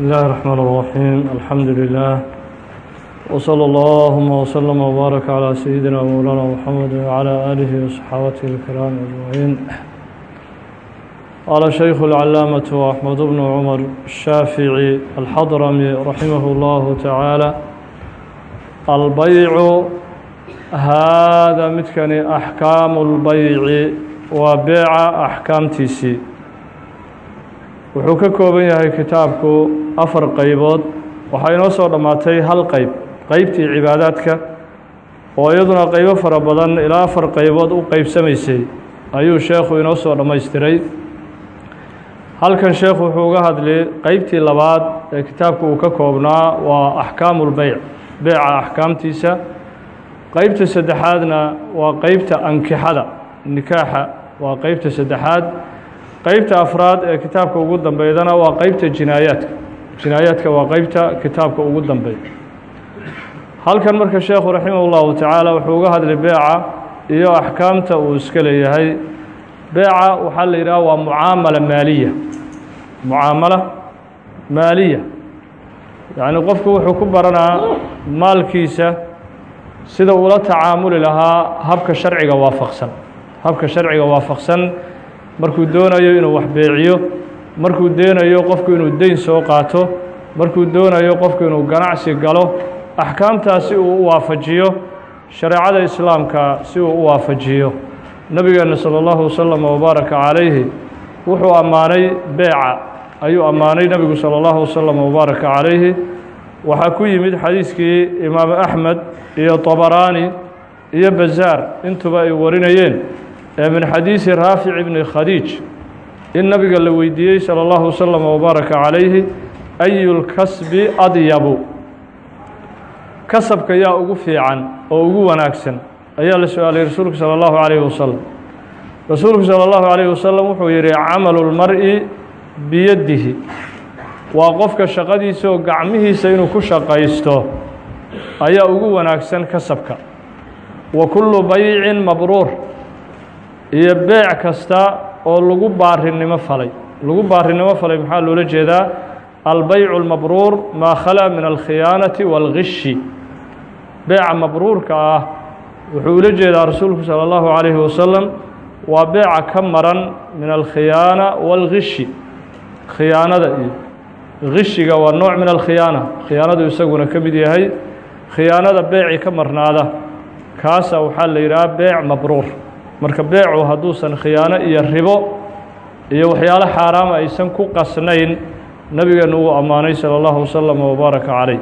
بسم الله الرحمن الرحيم الحمد لله وصلى اللهم وسلم وبارك على سيدنا ومولانا محمد وعلى آله وصحابته الكرام أجمعين قال شيخ العلامة أحمد بن عمر الشافعي الحضرمي رحمه الله تعالى البيع هذا متكني أحكام البيع وبيع أحكام تيسي wuxuu ka kooban yahay kitaabku afar qaybood. Waxaa inoo soo dhammaatay hal qayb qeybtii cibaadaadka oo iyaduna qaybo fara badan ilaa afar qaybood u qeybsamaysay ayuu sheekhu inoo soo dhammaystiray. Halkan sheekhu wuxuu uga hadlay qeybtii labaad ee kitaabku uu ka koobnaa waa axkaamulbeyc beeca axkaamtiisa. Qeybta saddexaadna waa qeybta ankixada nikaaxa waa qeybta saddexaad qeybta afraad ee kitaabka ugu dambeydana waa qeybta jinaayaadka. Jinaayaadka waa qeybta kitaabka ugu dambeey halkan marka sheekhu raximah ullahu tacaala wuxuu uga hadlay beeca iyo axkaamta uu iska leeyahay. Beeca waxaa la yidhaha waa mucaamala maaliya. Mucaamala maaliya. Yacni qofku wuxuu ku baranaa maalkiisa sida uula tacaamuli lahaa habka sharciga waafaqsan. Habka sharciga waafaqsan markuu doonayo inuu waxbeeciyo markuu deenayo qofku inuu dayn soo qaato markuu doonayo qofku inuu ganacsi galo axkaamtaas si uu u waafajiyo shareecada islaamka si uu u waafajiyo. Nebigeenna sala allahu wasalam wabaaraka calayhi wuxuu ammaanay beeca ayuu ammaanay nebigu sala allahu wasalam wabaaraka calayhi. Waxaa ku yimid xadiiskii imaamu axmed iyo dabaraani iyo bazaar intuba ay warinayeen min xadiisi raafic ibni khadiij in nabiga la weydiiyey salى اllahu waslama wabaaraka calayhi ayu lkasbi adyabu kasabka yaa ugu fiican oo ugu wanaagsan ayaa la su-aalay rasuulku salى اllahu calayhi wasalam rasuulku salى اllahu calayhi wasalam wuxuu yihi camalu lmar-i biyadihi waa qofka shaqadiisa oo gacmihiisa inuu ku shaqaysto ayaa ugu wanaagsan kasabka wa kullu baycin mabruur iyo beec kasta oo lagu baarinimo falay lagu baarinimo falay maxaa loola jeedaa albeycu اlmabruur maa khalaa min alkhiyaanati wاlgishi beeca mabruurka ah wuxuu ula jeedaa rasuulku salى اllahu calayhi wasalam waa beeca ka maran min alkhiyaana wاlgishi khiyaanada iyo gishiga waa nooc min alkhiyaana khiyaanadu isaguna ka mid yahay khiyaanada beecii ka marnaada kaasa waxaa la yidhaha beec mabruur marka beecu hadduusan khiyaano iyo ribo iyo waxyaalo xaaraama aysan ku qasnayn nabigeenu uu ammaanay salى اllahu waslama wabaaraka calayh.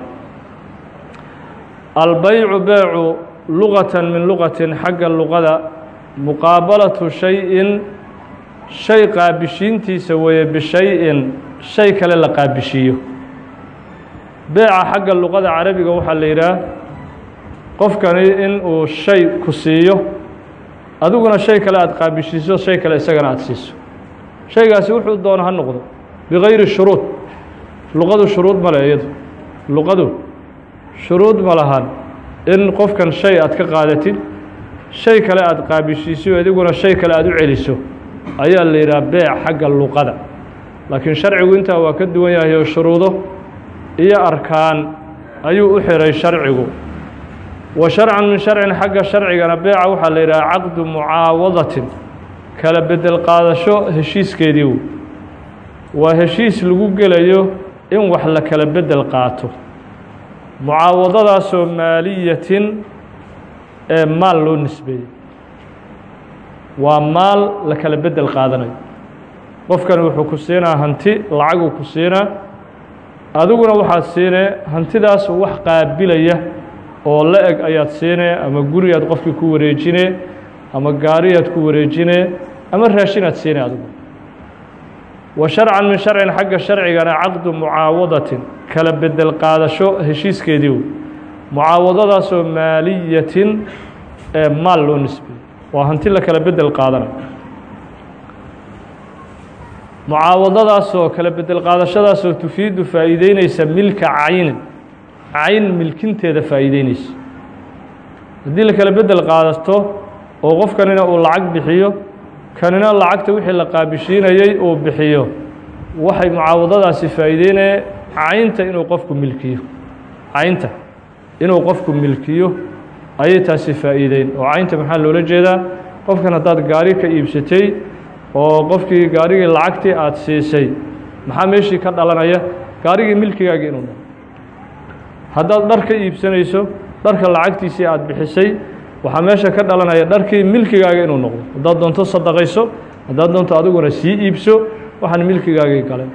Albeycu beecu lugatan min lugatin xagga luqada muqaabalatu shay-in shay qaabishiintiisa weeye bishay-in shay kale la qaabishiiyo. Beeca xagga luqada carabiga waxaa la yidhaah qofkani in uu shay ku siiyo adiguna shay kale aada qaabishiiso shay kale isagana aada siiso. Shaygaasi wuxuu doono ha noqdo bigayri shuruud. Luqadu shuruud male iyadu. Luqadu shuruud ma lahan in qofkan shay aad ka qaadatid shay kale aada qaabishiiso adiguna shay kale aada u celiso. Ayaa la yidhaha beec xagga luqada. Laakiin sharcigu intaa waa ka duwan yahay oo shuruudo iyo arkaan ayuu u xiray sharcigu wa sharcan min sharcin xagga sharcigana beeca waxaa la yidhaha caqdu mucaawadatin. Kala bedel qaadasho heshiiskeedii waa heshiis lagu gelayo in wax la kala bedel qaato. Mucaawadadaasoo maaliyatin ee maal loo nisbeeyey. Waa maal la kala bedel qaadanayo. Qofkan wuxuu ku siinaa hanti lacaguu ku siinaa. Adiguna waxaad siinee hantidaas wax qaabilaya oo la eg ayaad siinee ama gurigaad qofkii ku wareejinee ama gaariyaad ku wareejinee ama raashinaad siinee adigu wa sharcan min sharcin xagga sharcigana caqdu mucaawadatin kala bedel qaadasho heshiiskeedii wey mucaawadadaasoo maaliyatin ee maal loo nisbeeyey waa hanti la kala bedel qaadanayo mucaawadadaasoo kala bedel qaadashadaasoo tufiidu faa'iideyneysa milka caynin cayn milkinteeda faa'iideyneysa haddii la kala bedel qaadato oo qofkanina uu lacag bixiyo kanina lacagta wixii la qaabishiinayey uu bixiyo waxay mucaawadadaasi faa'iideynaya caynta inuu qofku milkiyo. Caynta inuu qofku milkiyo ayay taasi faa'iideyn. Oo caynta maxaa loola jeedaa? Qofkan haddaad gaari ka iibsatay oo qofkii gaarigii lacagtii aada siisay maxaa meeshii ka dhalanaya? Gaarigii milkigaagii inuu haddaad dhar ka iibsanayso dharka lacagtiisii aada bixisay waxaa meesha ka dhalanaya dharkii milkigaaga inuu noqdo. Haddaad doonto sadaqayso haddaad doonto adiguna sii iibso waxaan milkigaagii galeen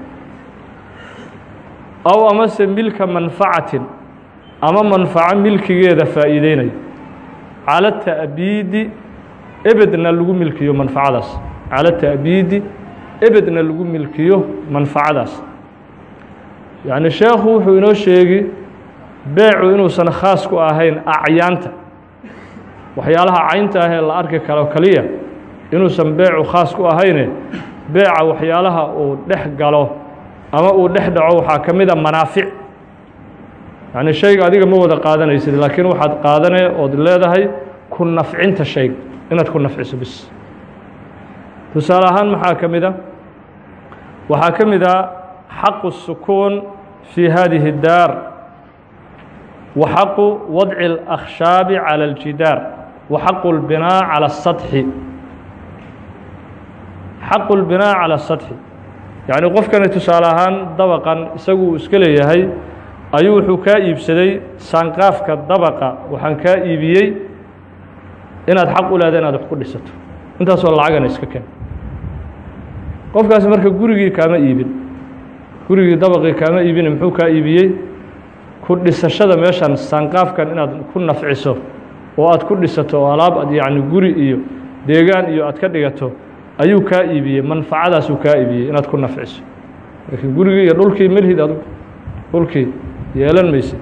aw amase milka manfacatin ama manfaco milkigeeda faa'iideynayo cala ta'biidi ebedna lagu milkiyo manfacadaas. Cala ta'biidi ebedna lagu milkiyo manfacadaas. Yacni sheekhu wuxuu inoo sheegi beecu inuusan khaas ku ahayn acyaanta waxyaalaha caynta ah ee la arki karo keliya inuusan beecu khaas ku ahayne beeca waxyaalaha uu dhex galo ama uu dhex dhaco waxaa ka mid a manaafic yacni shayga adiga ma wada qaadanaysid laakiin waxaad qaadanee ood leedahay ku nafcinta shayga inaad ku nafciso bis tusaale ahaan maxaa ka mid a waxaa ka mid a xaqu الsukuun fii hadihi الdaar wa xaqu wadci اlأkhshaabi calى اljidaar wa xaqu اlbinaa calى الsaطxi xaqu اlbinaa calى الsaطxi yacni qofkani tusaale ahaan dabaqan isagu uu iska leeyahay ayuu wuxuu kaa iibsaday saanqaafka dabaqa waxaan kaa iibiyey inaad xaq u leeda inaad wax ku dhisato intaasoo lacagana iska ken qofkaasi marka gurigii kaama iibin gurigii dabaqii kaama iibin muxuu kaa iibiyey ku dhisashada meeshan saanqaafkan inaad ku nafciso oo aad ku dhisato oo alaab ad yacni guri iyo deegaan iyo aad ka dhigato ayuu kaa iibiyey manfacadaasuu kaa iibiyey inaad ku nafciso. Laakiin gurigii iyo dhulkii melhid adug dhulkii yeelan maysid.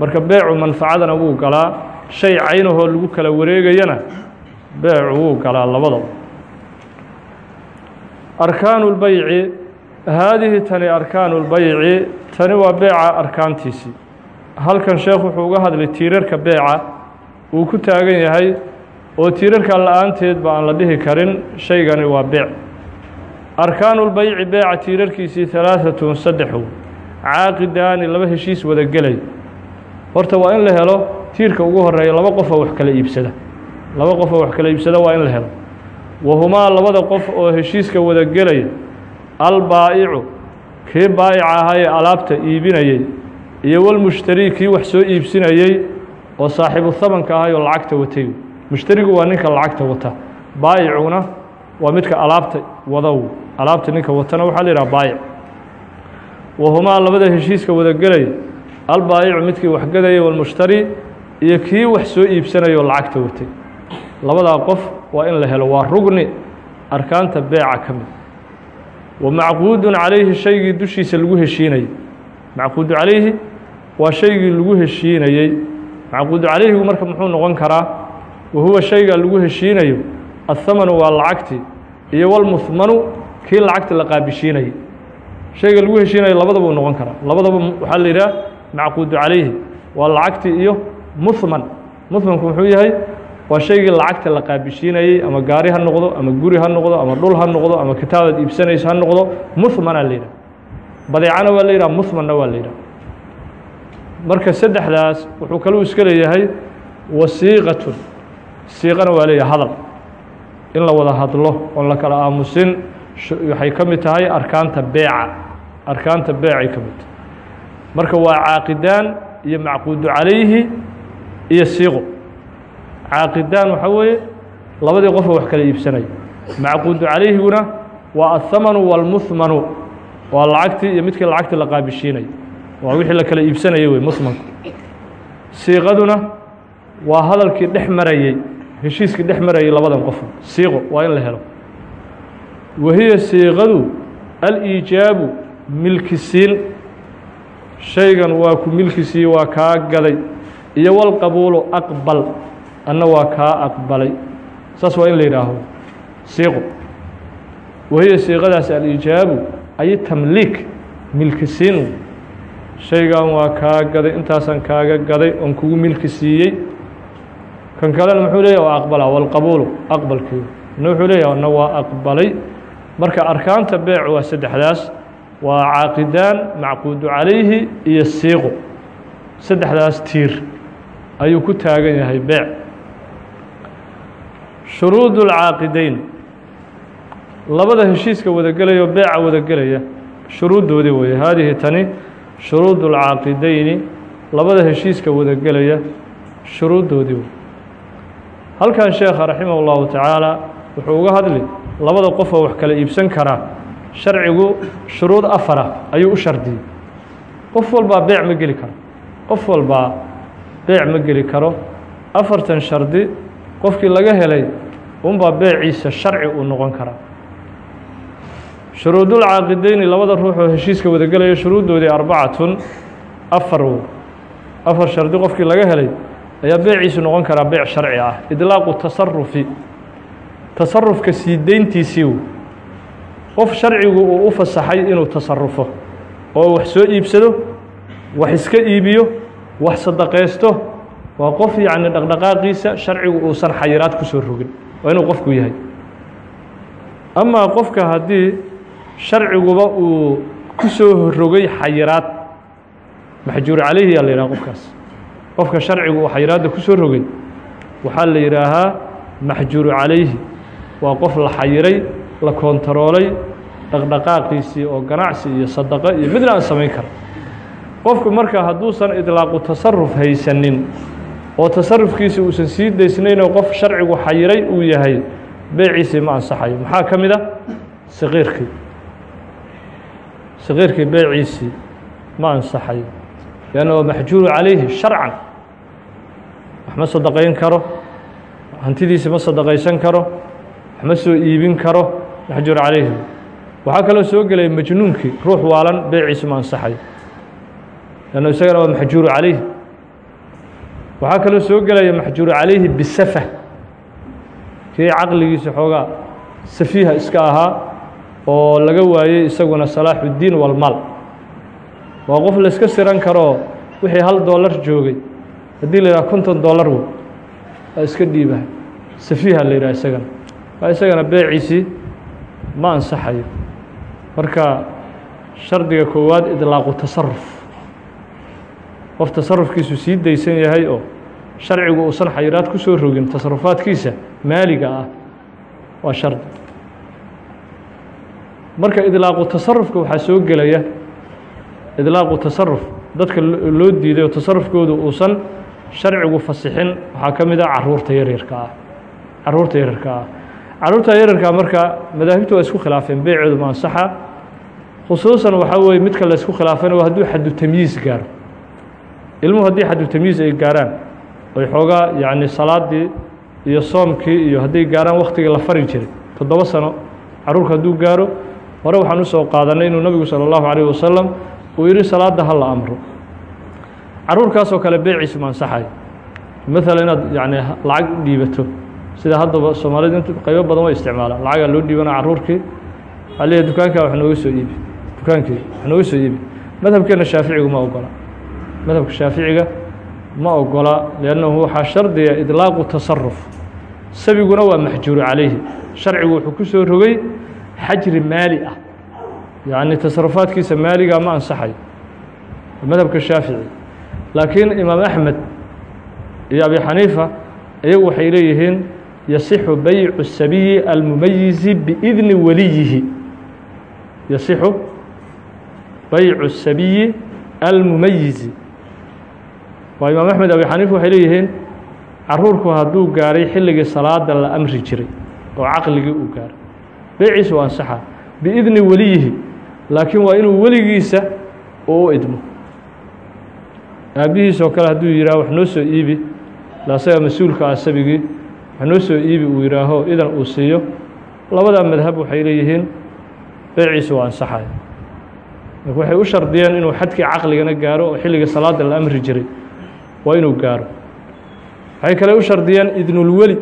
Marka beecu manfacadana wuu galaa shay caynahoo lagu kala wareegayana beecu wuu galaa labadaba arkaanu اlbayci haadihi tani arkaanu اlbayci tani waa beeca arkaantiisii halkan sheekh wuxuu uga hadlay tiirarka beeca. Uu ku taagan yahay oo tiirarka la'aanteed ba aan la dhihi karin shaygani waa beec. Arkaanulbayci beeca tiirarkiisii halaaatun saddexu. Caaqidaani laba heshiis wada gelay. Horta waa in la helo tiirka ugu horreeya laba qofoo wax kala iibsada. Laba qofoo wax kala iibsada waa in la helo. Wahumaa labada qof oo heshiiska wada gelaya albaa'icu kii baa'ica ahaa ee alaabta iibinayay iyo walmushtarii kii wax soo iibsinayey oo saaxiibu hamanka ahay oo lacagta watay. Mushtarigu waa ninka lacagta wata. Baayicuna waa midka alaabta wadow alaabta ninka watana waxaa la yidhaha baayic. Wahumaa labada heshiiska wada gelaya albaayicu midkii wax gadaya walmushtari iyo kii wax soo iibsanaya lacagta watay. Labadaa qof waa in la helo waa rugni arkaanta beeca ka mid. Wa macquudun calayhi shaygii dushiisa lagu heshiinayey macquudu calayhi waa shaygii lagu heshiinayey macquudu calayhigu marka muxuu noqon karaa? Wa huwa shayga lagu heshiinayo. Athamanu waa lacagtii iyo walmuhmanu kii lacagta la qaabishiinayey shayga lagu heshiinayo labadaba noqon karaa. Labadaba waxaa la yidhaha macquudu calayhi. Waa lacagtii iyo muhman muhmanku muxuu yahay? Waa shaygii lacagta la qaabishiinayey ama gaari ha noqdo ama guri ha noqdo ama dhul ha noqdo ama kitaabaad iibsanayso ha noqdo. Muhmanaa la yidhaha badeecana waa la yidhaha muhmanna waa la yidhaha marka saddexdaas wuxuu kaluu iska leeyahay wasiiqatun. Siiqana waa leeyahay hadal. In la wada hadlo oon la kala aamusin waxay ka mid tahay arkaanta beeca. Arkaanta beecay ka mid tahay. Marka waa caaqidaan iyo macquudu calayhi iyo siiqo caaqidaan waxaa weeye labadii qofoo wax kala iibsanaya macquudu calayhiguna waa athamanu wاlmuhmanu waa lacagtii iyo midkii lacagtii la qaabishiinaya waa wixii la kala iibsanayay wey muhmanku siiqaduna waa hadalkii dhex marayey heshiiskii dhex marayay labadan qof. Siiqo waa in la helo. Wahiya siiqadu aliijaabu milkisiin. Shaygan waa ku milkisii waa kaa gaday. Iyo walqabuulu aqbal anna waa kaa aqbalay. Saas waa in la yidhaaho. Siiqo. Wahiya siiqadaas aliijaabu ay tamliik milkisiin shaygan waa kaa gaday intaasaan kaaga gaday oon kugu milki siiyey. Kan kalena muxuu leeyahy waa aqbala walqabuulu aqbalkeedu. Na wuxuu leeyahy na waa aqbalay. Marka arkaanta beec waa saddexdaas waa caaqidaan macquudu calayhi iyo siiqu. Saddexdaas tiir ayuu ku taagan yahay beec. Shuruud اlcaaqidayn labada heshiiska wadagelaya oo beeca wadagelaya shuruuddoodii weeye. Haadihi tani shuruud اlcaaqidayni labada heshiiska wadagelaya shuruuddoodii wey halkan sheekha raximah اllahu tacaala wuxuu uga hadli labada qof oo wax kala iibsan karaa sharcigu shuruud afara ayuu u shardiyey. Qof walbaa beec ma geli karo. Qof walbaa beec ma geli karo. Afartan shardi qofkii laga helay unbaa beeciisa sharci uu noqon karaa shuruudulcaaqideyni labada ruux oo heshiiska wadagelaya shuruuddoodii arbacatun afar afar shardi qofkii laga helay ayaa beeciisu noqon karaa beec sharci ah. Idlaaqu tasarufi tasarufka sii deyntiisiiw qof sharcigu uu u fasaxay inuu tasarufo oo wax soo iibsado wax iska iibiyo wax sadaqaysto. Waa qof yacni dhaqdhaqaaqiisa sharcigu uusan xayiraad ku soo rogin. Waa inuu qofku yahay. Amaa qofka haddii sharciguba uu ku soo rogay xayiraad. Maxjuur calayhi yaa la yidhaha qofkaas. Qofka sharcigu uu xayiraadda ku soo rogay waxaa la yidhaahaa maxjuuru calayhi. Waa qof la xayiray la koontaroolay dhaqdhaqaaqiisii oo ganacsi iyo sadaqo iyo midna aan samayn kara qofku marka hadduusan idlaaqu tasaruf haysanin oo tasarufkiisi uusan sii daysnaynoo qof sharcigu xayiray uu yahay beeciisii ma ansaxayo. Maxaa ka mid a saqiirkii saqiirkii beeciisii ma ansaxayo leanna waa maxjuuru calayhi sharcan. Wax ma sadaqayn karo hantidiisi ma sadaqaysan karo wax ma soo iibin karo maxjuur calayhi. Waxaa kaloo soo gelaya majnuunkii ruux waalan beeciisu ma ansaxayo leanno isagana waa maxjuuru calayhi. Waxaa kaloo soo gelaya maxjuuru calayhi bisafa. Kii caqligiisa xoogaa safiiha iska ahaa oo laga waayey isaguna salaaxuddiin walmaal. Waa qof la iska siran karoo wixii hal dollar joogay. Haddii la yidhaha konton dollar wey waa iska dhiibaha safiiha la yidhaha isagana. Waa isagana beeciisii ma ansaxayo. Marka shardiga koowaad idlaaqu tasaruf qof tasarufkiisu sii daysan yahay oo sharcigu uusan xayiraad ku soo rogin tasarufaadkiisa maaliga ah waa shardi marka idlaaqu tasarufka waxaa soo gelaya idlaaqu tasaruf dadka loo diiday oo tasarufkoodu uusan sharcigu fasixin waxaa ka mid ah carruurta yaryarka ah. Caruurta yaryarka ah. Caruurta yaryarkaa marka madaahibtu waa isku khilaafeen beeceedu ma ansaxa. Khusuusan waxaa weeye midka la isku khilaafayna waa hadduu xadu tamyiis gaaro ilmuhu haddii xadu tamyiis ay gaaraan oy xoogaa yacni salaadii iyo soomkii iyo hadday gaaraan waktigii la fari jiray toddoba sano caruurka hadduu gaaro hore waxaan usoo qaadanay inuu nabigu salى اllahu عalيه wasalam uu yihi salaada ha la amro caruurkaasoo kale beeciisu ma ansaxay maala inaad yani lacag dhiibato sida haddaba soomaalida int qaybo badan way isticmaalaan lacagaa loo dhiibana caruurkii aliya dukaankaa wax nooga soo iibi dukaankii wax nooga soo iibi madhabkeena shaaficigu ma ogola madhabka shaaficiga ma ogola liannahu waxaa shardiga idlaaqu tasaruf sabiguna waa maxjuuru calayhi sharcigu wuxuu ku soo rogay xajri maali ah. Yacni tasarufaadkiisa maaliga ma ansaxayo madhabka shaafici. Laakiin imaam axmed iyo abi xaniifa iyagu waxay leeyihiin yasixu baycu sabiyi almumayizi biidni waliyihi. Yasixu baycu sabiyi almumayizi waa imaam axmed abi xaniifa waxay leeyihiin caruurku hadduu gaaray xilligii salaada la amri jiray oo caqligii uu gaaray beeciisa u ansaxa biidni weliyihi laakiin waa inuu weligiisa uu u idmo aabbihiisoo kale hadduu yidhaho wax noo soo iibi. Asaga mas'uulka ah sabigii wax noo soo iibi uu yidhaaho idan uu siiyo. Labadaa madhab waxay leeyihiin beeciisa u ansaxaya marka waxay u shardiyeen inuu xadkii caqligana gaaro oo xilligii salaada la amri jiray. Waa inuu gaaro. Waxay kale u shardiyeen idnulweli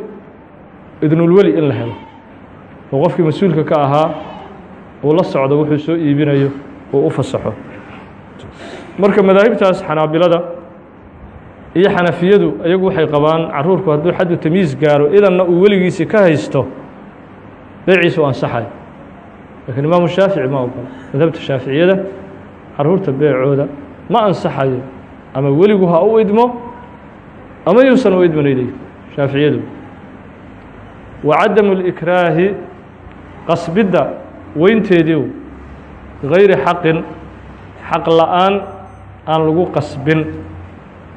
idnulweli in la helo oo qofkii mas'uulka ka ahaa uu la socdo wuxuu soo iibinayo uu u fasaxo. Marka madaahibtaas xanaabilada iyo xanafiyadu iyagu waxay qabaan caruurku hadduu xaddu tamyiis gaaro idanna uu weligiisii ka haysto beeciisa u ansaxayo lakiin imaamu shaafici ma ogola madhabta shaaficiyada carruurta beecooda ma ansaxayo ama weligu ha u idmo ama yuusan u idmanayday shaaficiyadu. Wa cadamu اlikraahi qasbidda weynteediiu bigayri xaqin xaq la'aan aan lagu qasbin.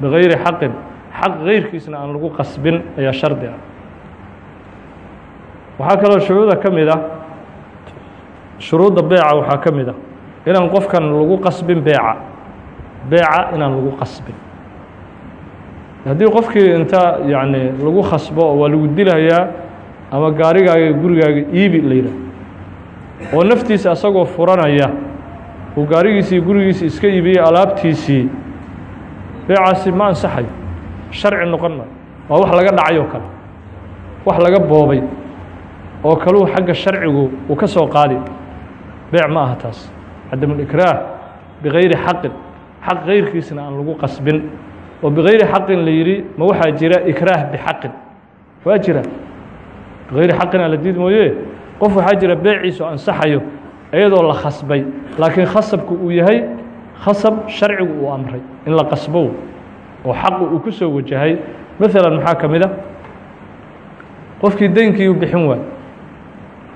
Bigayri xaqin xaq gayrkiisna aan lagu qasbin ayaa shardi ah. Waxaa kaloo shuruuda ka mid ah shuruudda beeca waxaa ka mid ah inaan qofkan lagu qasbin beeca beeca inaan lagu qasbin. Haddii qofkii inta yacni lagu khasbo waa lagu dilayaa ama gaarigaaga gurigaaga iibi la yidhaah oo naftiisa asagoo furanaya uu gaarigiisii gurigiisii iska iibiyey alaabtiisii beecaasi ma ansaxayo. Sharci noqon maayo. Waa wax laga dhacay oo kale. Wax laga boobay. oo kaluu xagga sharcigu uu ka soo qaadi. Beec ma aha taas. Cadamulikraah bigayri xaqin. Xaq gayrkiisna aan lagu qasbin. oo bigayri xaqin la yidhi ma waxaa jira ikraah bixaqin. Waa jira bigayri xaqin aan la diid mooye qof waxaa jira beeciisu ansaxayo iyadoo la khasbay laakiin khasabku uu yahay khasab sharcigu uu amray in la qasbow oo xaqu uu ku soo wajahay maalan maxaa ka mid a qofkii deynkii u bixin waay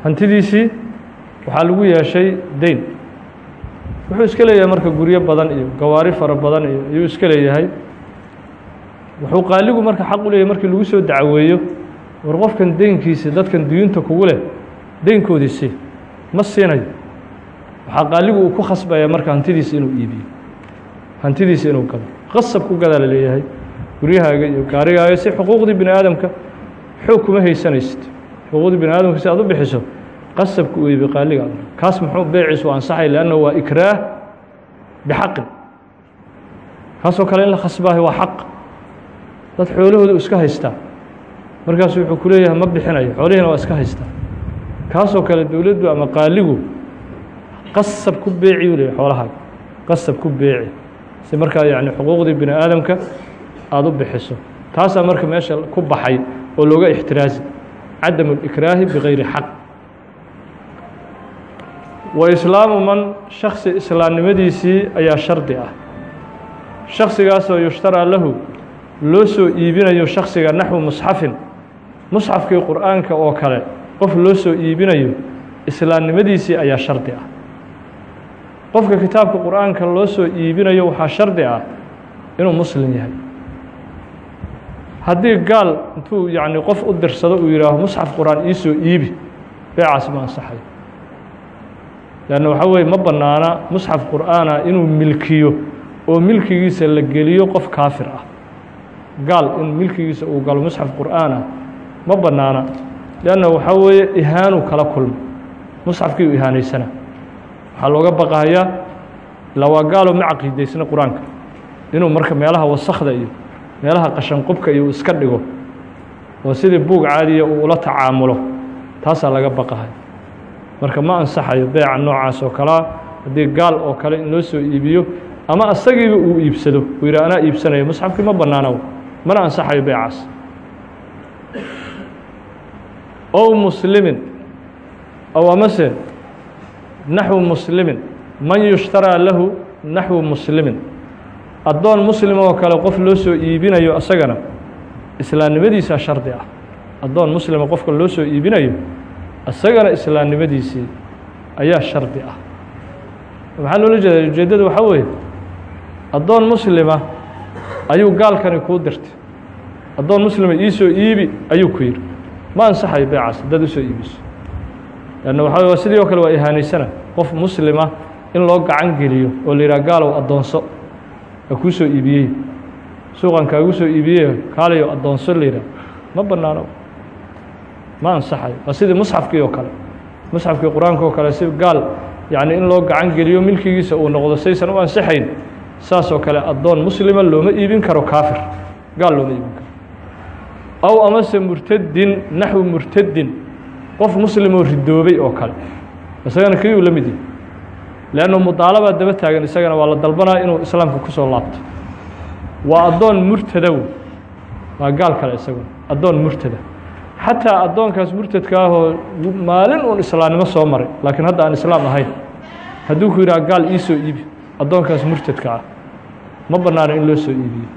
hantidiisii waxaa lagu yeeshay deyn wuxuu iska leeyahay marka guryo badan iyo gawaari fara badan iyo ayuu iska leeyahay wuxuu qaaligu marka xaq u leeyahay markii lagu soo dacweeyo war qofkan deynkiisi dadkan duyunta kugu leh deynkoodiisi ma siinayo. Waxaa qaaligu uu ku khasbaya marka hantidiisa inuu iibiyo hantidiisa inuu gado qasab ku gadaa la leeyahay guryahaaga iyo gaarigaaga si xuquuqdii bini aadamka xoog kuma haysanaysid. Xuquuqdii bini aadamka si aad u bixiso qasabku u iibi qaaliga kaas muxuu beeciisu ansaxay lanna waa ikraah bixaqin kaasoo kale in la khasbaayo waa xaq. Dad xoolahooda iska haystaa markaasu wuxuu ku leeyahay ma bixinayo xoolihiina waa iska haystaa kaasoo kale dowladdu ama qaaligu qasab ku beeci u leeyahy xoolahaaga qasab ku beeci. Si markaa yacni xuquuqdii bini aadamka aada u bixiso. Taasaa marka meesha ku baxay oo looga ixtiraazi cadamu اlikraahi bigayri xaq. Wa islaamu man shaksi islaamnimadiisii ayaa shardi ah. Shaksigaasoo yushtaraa lahu loo soo iibinayo shaksiga naxwu musxafin musxafkii qur'aanka oo kale qof loo soo iibinayo islaamnimadiisii ayaa shardi ah. Qofka kitaabka qur'aanka loo soo iibinayo waxaa shardi ah inuu muslim yahay. Haddii gaal intuu yacni qof u dirsado uu yihaaho musxaf qur'aan ii soo iibi beecaas ma ansaxayo leanna waxaa weye ma bannaana musxaf qur'aana inuu milkiyo oo milkigiisa la geliyo qof kaafir ah. Gaal in milkigiisa uu galo musxaf qur'aan ah ma bannaana leanna waxaa weeye ihaanuu kala kulmo musxafkii u ihaanaysana. Waxaa looga baqahayaa ilaa waa ma caqiidaysna qur'aanka inuu marka meelaha wasakda iyo meelaha qashanqubka iyo iska dhigo oo sidii buug caadiya uu ula tacaamulo taasaa laga baqahay. Marka ma ansaxayo beeca noocaas oo kalea haddii gaal oo kale in loo soo iibiyo ama asagiiba uu iibsado uu yidhah anaa iibsanayo musxafkii ma bannaano mana ansaxayo beecaas ow muslimin ow amase naxwu muslimin man yushtaraa lahu naxwu muslimin addoon muslim oo kale qof loo soo iibinayo asagana islaamnimadiisaa shardi ah addoon muslima qofka loo soo iibinayo isagana islaamnimadiisii ayaa shardi ah maxaa loola jeeda ujeeddada waxaa weeye addoon muslima ayuu gaalkani kuu dirtay addoon muslima iisoo iibi ayuu ku yidhi ma ansaxayo beecaas haddaad u soo iibiso. Lanna waxaa sidii oo kale waa ihaanaysana qof muslima in loo gacan geliyo oo la yidhaha gaalow addoonso a kuu soo iibiyey suuqan kaagu soo iibiyey kaalayo addoonso la yidhaha ma bannaano. Ma ansaxayo waa sidii musxafkii oo kale. Musxafkii qur'aanka oo kale si gaal yacni in loo gacan geliyo milkigiisa uu noqdo saysan u ansaxayn saas oo kale addoon muslima looma iibin karo kaafir. Gaal looma iibin aw amase murtadin naxwi murtadin qof muslimoo ridoobay oo kale. Isagana kii uu la mid yahay. Leannu mudaalabaa daba taagan isagana waa la dalbanaya inuu islaamka ku soo laabto. Waa addoon murtada wey waa gaal kale isaguna addoon murtada. Xataa addoonkaas murtadka ahoo maalin uun islaamnimo soo maray laakiin hadda aan islaam ahayn hadduu ku yidhaha gaal ii soo iibi addoonkaas murtadka ah ma bannaano in loo soo iibiyo.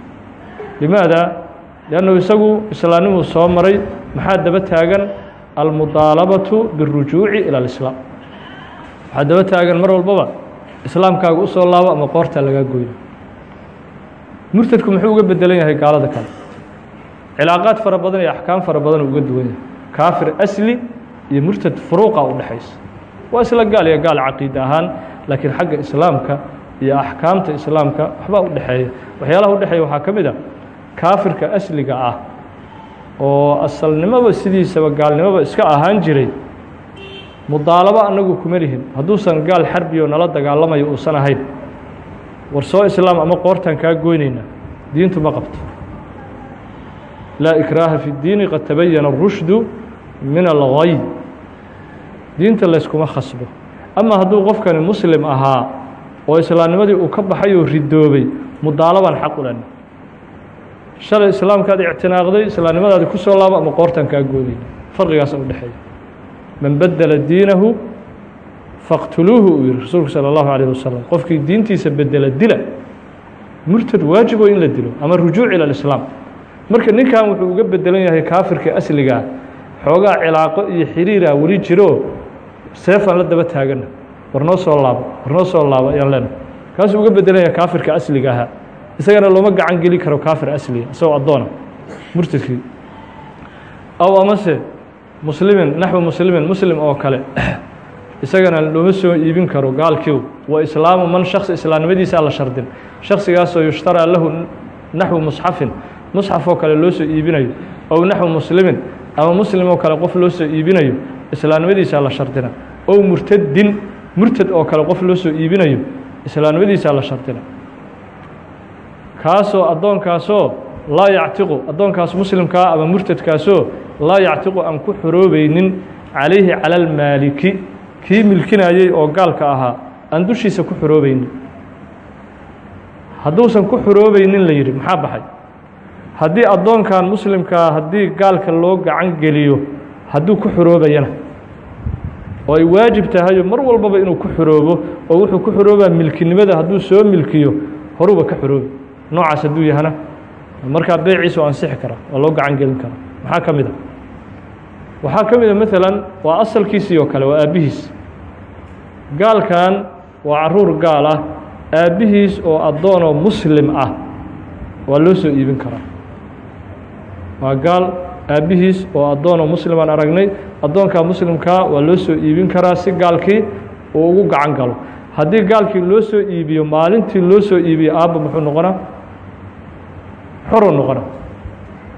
Limaada liannahu isagu islaamnimuu soo maray maxaa daba taagan almudaalabatu biاrujuuci ilى اlislaam waxaa daba taagan mar walbaba islaamkaaga usoo laabo ama qoortaa lagaa goyno murtadku muxuu uga bedelan yahay gaalada kale cilaaqaad fara badan iyo axkaam fara badan uga duwan yahay kaafir asli iyo murtad furuuqa u dhexaysa waa isla gaal iyo gaal caqiida ahaan laakiin xagga islaamka iyo axkaamta islaamka waxbaa u dhexeeya waxyaalaha u dhexeeya waxaa ka mid a kaafirka asliga ah oo asalnimaba sidiisaba gaalnimaba iska ahaan jiray mudaalabo annagu kuma lihin. Hadduusan gaal xarbiyo nala dagaalamayo uusan ahayn. War soo islaam ama qoortaan kaa goynayna diintu ma qabto. Laa ikraaha fi diini qad tabayana arushdu min algay diinta layskuma khasbo. Ama hadduu qofkani muslim ahaa oo islaamnimadii uu ka baxay oo ridoobay mudaalaban xaq shalay islaamkaad ictinaaqday islaamnimadaadi ku soo laabo ama qoortaan kaa goynayna farqigaasa u dhexeeya man bedela diinahu faqtuluuhu uu yihi rasuulku salى اllahu عalيه wasalam qofkii diintiisa bedela dila murtad waajibo in la dilo ama rujuuc ilى اislaam marka ninkan wuxuu uga bedelan yahay kaafirka asligaa xoogaa cilaaqo iyo xiriira weli jiro seefaan la daba taagana war noo soo laabo war noo soo laabo ayaan lena kaasuu uga bedelan yahay kaafirka asliga ahaa isagana looma gacan geli karo kaafir asliga isagoo addoona murtadkii. Aw amase muslimin naxwi muslimin muslim oo kale isagana looma soo iibin karo gaalkiiw. Wa islaamu man shaksi islaamnimadiisa la shardin. Shaksigaasoo yushtaraa lahu naxwi musxafin musxaf oo kale loo soo iibinayo. Ow naxwi muslimin ama muslim oo kale qof loo soo iibinayo islaamnimadiisa la shardina. Ow murtadin murtad oo kale qof loo soo iibinayo islaamnimadiisa la shardina kaasoo addoonkaasoo laa yactiqu addoonkaas muslimkaa ama murtadkaasoo laa yactiqu aan ku xoroobaynin calayhi cala almaaliki kii milkinayey oo gaalka ahaa aan dushiisa ku xoroobaynin hadduusan ku xoroobaynin la yidhi maxaa baxay? Haddii addoonkan muslimkaa haddii gaalka loo gacan geliyo hadduu ku xoroobayana oo ay waajib tahayo mar walbaba inuu ku xoroobo oo wuxuu ku xoroobaa milkinimada hadduu soo milkiyo horuba ka xoroobi noocaas hadduu yahana markaa beeciisa oo ansixi karaa waa loo gacan gelin karaa maxaa ka mid a? Waxaa ka mid a maalan waa asalkiisii oo kale waa aabbihiis gaalkan waa carruur gaal ah aabbihiis oo addoonoo muslim ah waa loo soo iibin karaa. Waa gaal aabbihiis oo addoonoo muslimaan aragnay addoonkaa muslimkaa waa loo soo iibin karaa si gaalkii uu ugu gacan galo. Haddii gaalkii loo soo iibiyo maalintii loo soo iibiyo aabba muxuu noqonaa xoruu noqona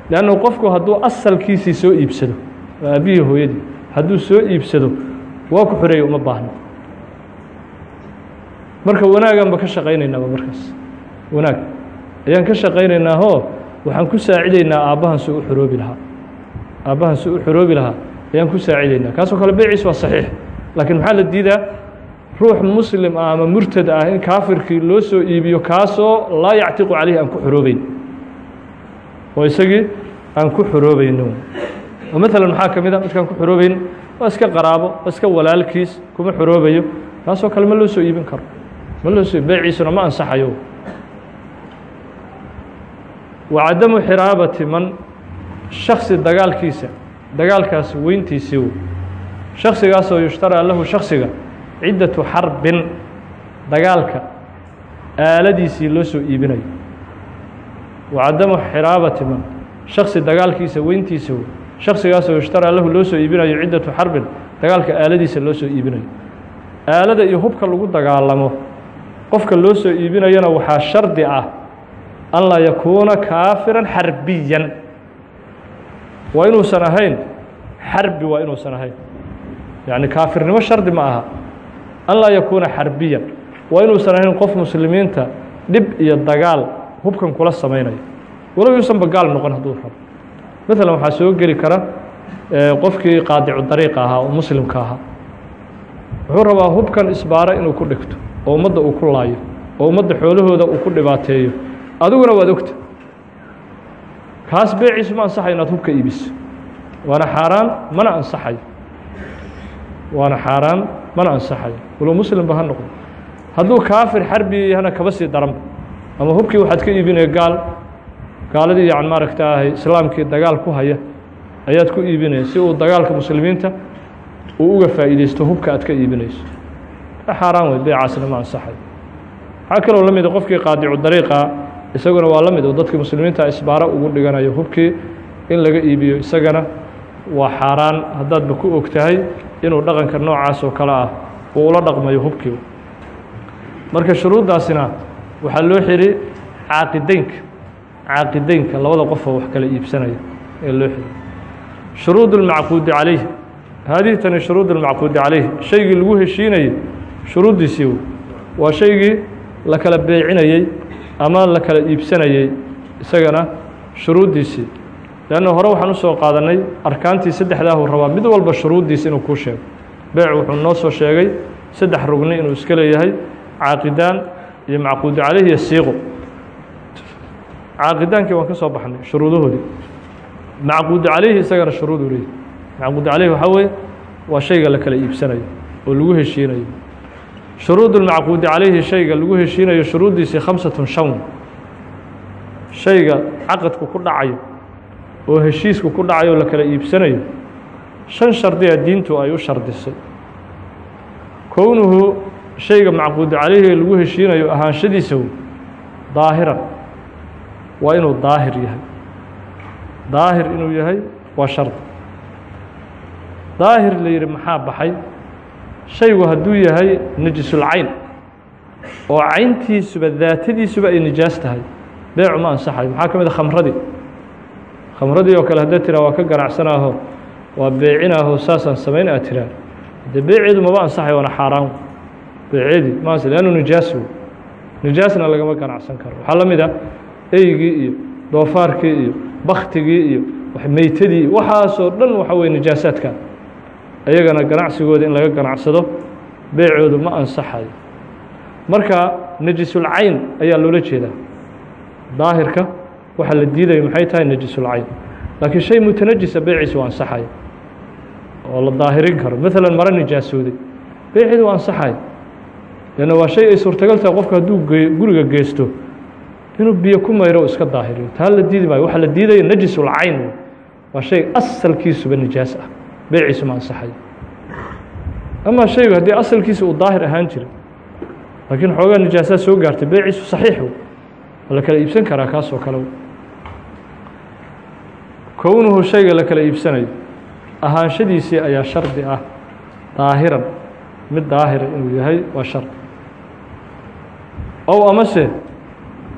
leannu qofku hadduu asalkiisii soo iibsado waa aabbihii hooyadii hadduu soo iibsado waa ku xoreeya uma baahno marka wanaagaan ba ka shaqaynaynaaba markaas. Wanaag. Ayaan ka shaqaynaynaahoo waxaan ku saacidaynaa aabbahan suu u xoroobi lahaa. Aabbahan suu u xoroobi lahaa ayaan ku saacidaynaa. Kaasoo kale beeciis waa saxiix. Laakiin maxaa la diidaa? Ruux muslim ah ama murtad ah in kaafirkii loo soo iibiyo kaasoo laa yactiqu calayhi aan ku xoroobeyn oo isagii aan ku xoroobayno oo maalan maxaa ka mid a midkaan ku xoroobeyn waa iska qaraabo waa iska walaalkiis kuma xoroobayo kaasoo kale ma loo soo iibin karo ma loo soo beeciisuna ma ansaxayo. Wacadamu xiraabati man shaksi dagaalkiisa dagaalkaas weyntiisii w shaksigaasoo yushtaraa lahu shaksiga ciddatu xarbin dagaalka aaladiisii loo soo iibinayo wacadamu xiraabati man shaksi dagaalkiisa weyntiisa w shaksigaasoo yushtaraa lahu loo soo iibinayo ciddatu xarbin dagaalka aaladiisa loo soo iibinayo aalada iyo hubka lagu dagaalamo qofka loo soo iibinayona waxaa shardi ah an laa yakuuna kaafiran xarbiyan waa inuusan ahayn xarbi waa inuusan ahayn yacni kaafirnimo shardi ma aha an laa yakuuna xarbiyan waa inuusan ahayn qof muslimiinta dhib iyo dagaal hubkan kula samaynayo. Walow yuusanba gaal noqon hadduu rabo. Maalan waxaa soo geli kara qofkii qaadicu dariiqa ahaa oo muslimka ahaa. Wuxuu rabaa hubkan isbaaro inuu ku dhigto oo ummadda uu ku laayo oo ummadda xoolahooda uu ku dhibaateeyo. Adiguna waad ogta. Kaas beeciisu ma ansaxay inaad hubka iibiso. Waana xaaraan mana ansaxayo. Waana xaaraan mana ansaxayo. Walow muslimba ha noqdo. Hadduu kaafir xarbi yahana kaba sii daranba ama hubkii waxaad ka iibinaya gaal gaaladii yan maaragtaahay islaamkii dagaal ku haya ayaad ku iibinaya si uu dagaalka muslimiinta uu uga faa'iideysto hubka aad ka iibinayso. Xaaraan wey beecaasna ma ansaxayo waxaa kaloo la mida qofkii qaadicu dariiqa isaguna waa la mid oo dadkii muslimiinta isbaaro ugu dhiganayo hubkii in laga iibiyo. Isagana waa xaaraan haddaadba ku og tahay inuu dhaqanka noocaas oo kale ah uu ula dhaqmayo hubkii marka shuruuddaasina waxaa loo xidhi caaqideynka caaqideynka labada qofoo wax kala iibsanaya ee loo xidhi shuruud اlmacquudi calayh haadihi tani shuruud اlmacquudi calayh shaygii lagu heshiinayey shuruuddiisii waa shaygii la kala beecinayey ama la kala iibsanayey isagana shuruuddiisii. Leanna hore waxaan u soo qaadannay arkaantii saddexdaahuu rabaa. Mid walba shuruuddiisa inuu kuu sheego beec wuxuu noo soo sheegay saddex rugni inuu iska leeyahay caaqidaan iyo macquudu calayh iyo caaqidaankii waan ka soo baxnay shuruudahoodii. Macquudu calayhi isagana shuruuduu leeyahy macquudu calayhi waxaa weeye waa shayga la kala iibsanayo oo lagu heshiinayo. Shuruud اlmacquudi calayhi shayga lagu heshiinayo shuruuddiisii khamsatun shan shayga caqadku ku dhacayo oo heshiisku ku dhacayo o la kala iibsanayo shan shardiya diintu ay u shardisay. Kownuhu shayga macquudu calayhi lagu heshiinayo ahaanshadiisa daahiran. Waa inuu daahir yahay. Daahir inuu yahay waa shardi daahir la yidhi maxaa baxay? Shaygu hadduu yahay najisulcayn oo cayntiisuba daatadiisuba ay nijaas tahay. Beecu ma ansaxayo maxaa ka mid a khamradii? Khamradii oo kale haddaad tiraa waa ka ganacsanaaho waa beecinaaho saasaan samayn aad tiraa dee beeceedu maba ansaxayo waana xaaraan beeceedii ma ansa leannu nijaas nijaasna lagama ganacsan karo. Waxaa la mid a eygii iyo doofaarkii iyo baktigii iyo meytadii waxaasoo dhan waxa weye nijaasaadka iyagana ganacsigooda in laga ganacsado beecoodu ma ansaxayo marka najisulcayn ayaa loola jeedaa. Daahirka waxaa la diidayo maxay tahay najisulcayn laakiin shay mutanajisa beeciisa waa ansaxaya oo la daahirin karo. Maalan maro nijaasooday beeceedu waa ansaxaya leanna waa shay ay suurtagal tahay qofka hadduu guriga geysto inuu biyo ku mayro iska daahiriyo. Taa la diidi maayo waxaa la diidaya najisulcayn waa shay asalkiisuba nijaas ah beeciisu ma ansaxayo. Ama shaygu haddii asalkiisa uu daahir ahaan jira laakiin xoogaa nijaasaa soo gaartay beeciisu saxiix waa la kala iibsan karaa kaas oo kale kownuhu shayga la kala iibsanayo ahaanshadiisii ayaa shardi ah daahiran. Mid daahira inuu yahay waa shardi ow amase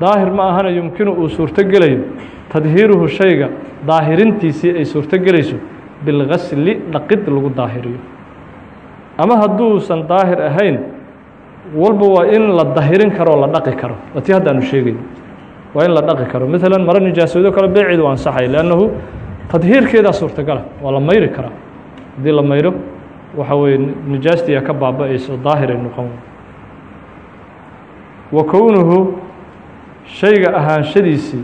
daahir ma ahana yumkinu uu suurto gelayo tadhiiruhu shayga daahirintiisii ay suurto gelayso bilgasli dhaqid lagu daahiriyo. Ama hadduusan daahir ahayn walba waa in la dahirin karo o la dhaqi karo. Waa tii haddaanu sheegay. Waa in la dhaqi karo. Maalan maro nijaasoodo kale beeceedu waa ansaxay leannahu tadhiirkeedaa suurtagala. Waa la mayri karaa haddii la mayro waxa weeye nijaastiya ka baaba-ayso daahiray noqon wa kownuhu shayga ahaanshadiisii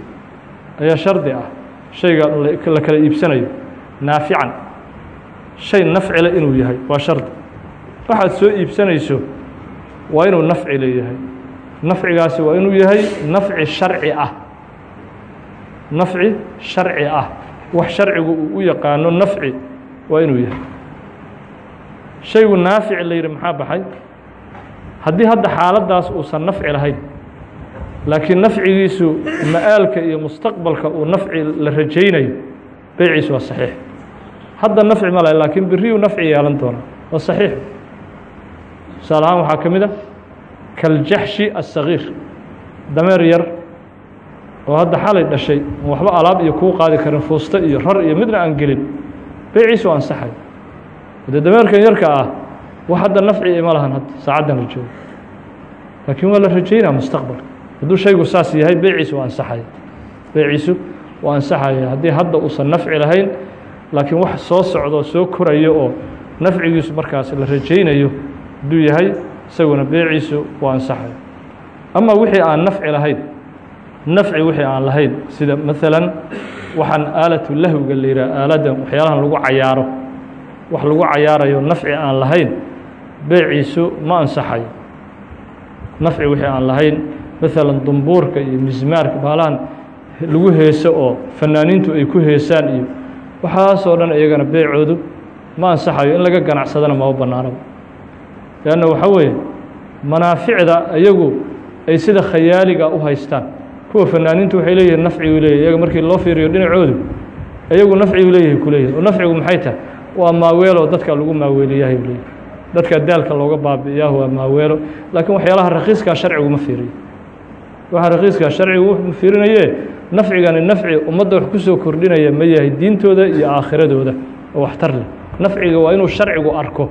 ayaa shardi ah shayga la kala iibsanayo naafican. Shay nafcile inuu yahay waa shardi. Waxaad soo iibsanayso waa inuu nafci leeyahay nafcigaasi waa inuu yahay nafci sharci ah. Nafci sharci ah. Wax sharcigu uu u yaqaano nafci waa inuu yahay. Shaygu naafic la yidhi maxaa baxay haddii hadda xaaladdaas uusan nafci lahayn laakiin nafcigiisu ma'aalka iyo mustaqbalka uu nafci la rajaynayo beyciisu waa saxiix. Hadda nafci ma laha laakiin biriyuu nafci yeelan doonaa waa saxiix. Tusaale ahaan waxaa ka mid a kaljaxshi aلsagiir dameer yar oo hadda xalay dhashay on waxba alaab iyo kuu qaadi karin fuusto iyo rar iyo midna aan gelin beyciisu ansaxay dee dameerkan yarka ah wax hadda nafci ima lahan hadda saacaddan la joogo. Laakiin waa la rajaynaa mustaqbalka. Hadduu shaygu saas yahay beyciisu waa ansaxaya beyciisu waa ansaxaya haddii hadda uusan nafci lahayn laakiin wax soo socdo soo korayo oo nafcigiisu markaas la rajaynayo hadduu yahay isaguna beeciisu waa ansaxaya ama wixii aan nafci lahayn nafci wixii aan lahayn sida maalan waxaan aalatu lahwiga la yidhaha aaladdan waxyaalahan lagu cayaaro. Wax lagu cayaarayo nafci aan lahayn beeciisu ma ansaxayo nafci wixii aan lahayn maalan dumbuurka iyo mismaarka baalahan lagu heeso oo fanaaniintu ay ku heesaan iyo waxaasoo dhan iyagana beecoodu ma ansaxayo in laga ganacsadana mama bannaanaba leanna waxaa weeye manaaficda iyagu ay sida khayaaliga u haystaan. Kuwa fanaaniintu waxay leeyihiin nafcigu leeyahy iyaga markii loo fiiriyo dhinacoodu iyagu nafcigu leeyahay ku leeyahay. Oo nafcigu maxay tahay? Waa maaweelo dadka lagu maaweeliyahay leeyahy dadka daalka looga baabi'iyaah waa maaweelo. Laakiin waxyaalaha rakiiskaa sharcigu ma fiiriyo. Waxa rakiiskaa sharcigu ma fiirinaye? Nafcigani nafci ummadda wax ku soo kordhinaya ma yahay diintooda iyo aakhiradooda oo waxtar leh. Nafciga waa inuu sharcigu arko.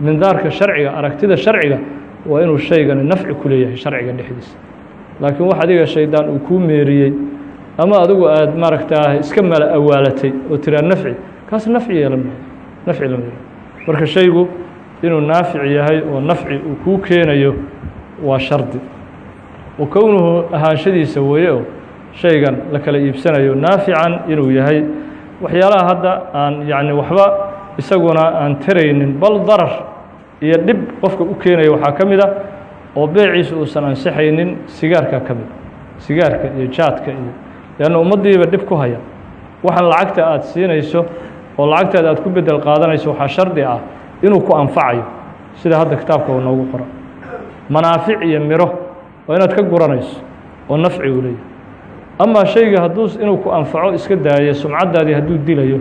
Mindaarka sharciga aragtida sharciga waa inuu shaygani nafci ku leeyahay sharciga dhexdiisa. Laakiin wax adiga shaydaan uu kuu meeriyey ama adigu aada maaragtaa iska mala awaalatay oo tiraa nafci kaas nafci yeelan maayo. Nafci lama yeelan marka shaygu inuu naafic yahay oo nafci uu kuu keenayo waa shardi. Wa kownuhu ahaanshadiisa weeye oo shaygan la kala iibsanayo naafican inuu yahay. Waxyaalaha hadda aan yacni waxba isaguna aan taraynin bal darar iyo dhib qofka u keenaya waxaa ka mid a oo beeciisa uusan ansixaynin sigaarka ka mid sigaarka iyo jaadka iyo leanna ummaddiiba dhib ku haya. Waxaan lacagta aada siinayso oo lacagtaada aad ku bedel qaadanayso waxaa shardi ah inuu ku anfacayo sida hadda kitaabka uu noogu qoro. Manaafic iyo miro waa inaad ka guranayso oo nafci uu leeyahay. Amaa shayga hadduu inuu ku anfaco iska daayo sumcaddaadii hadduu dilayo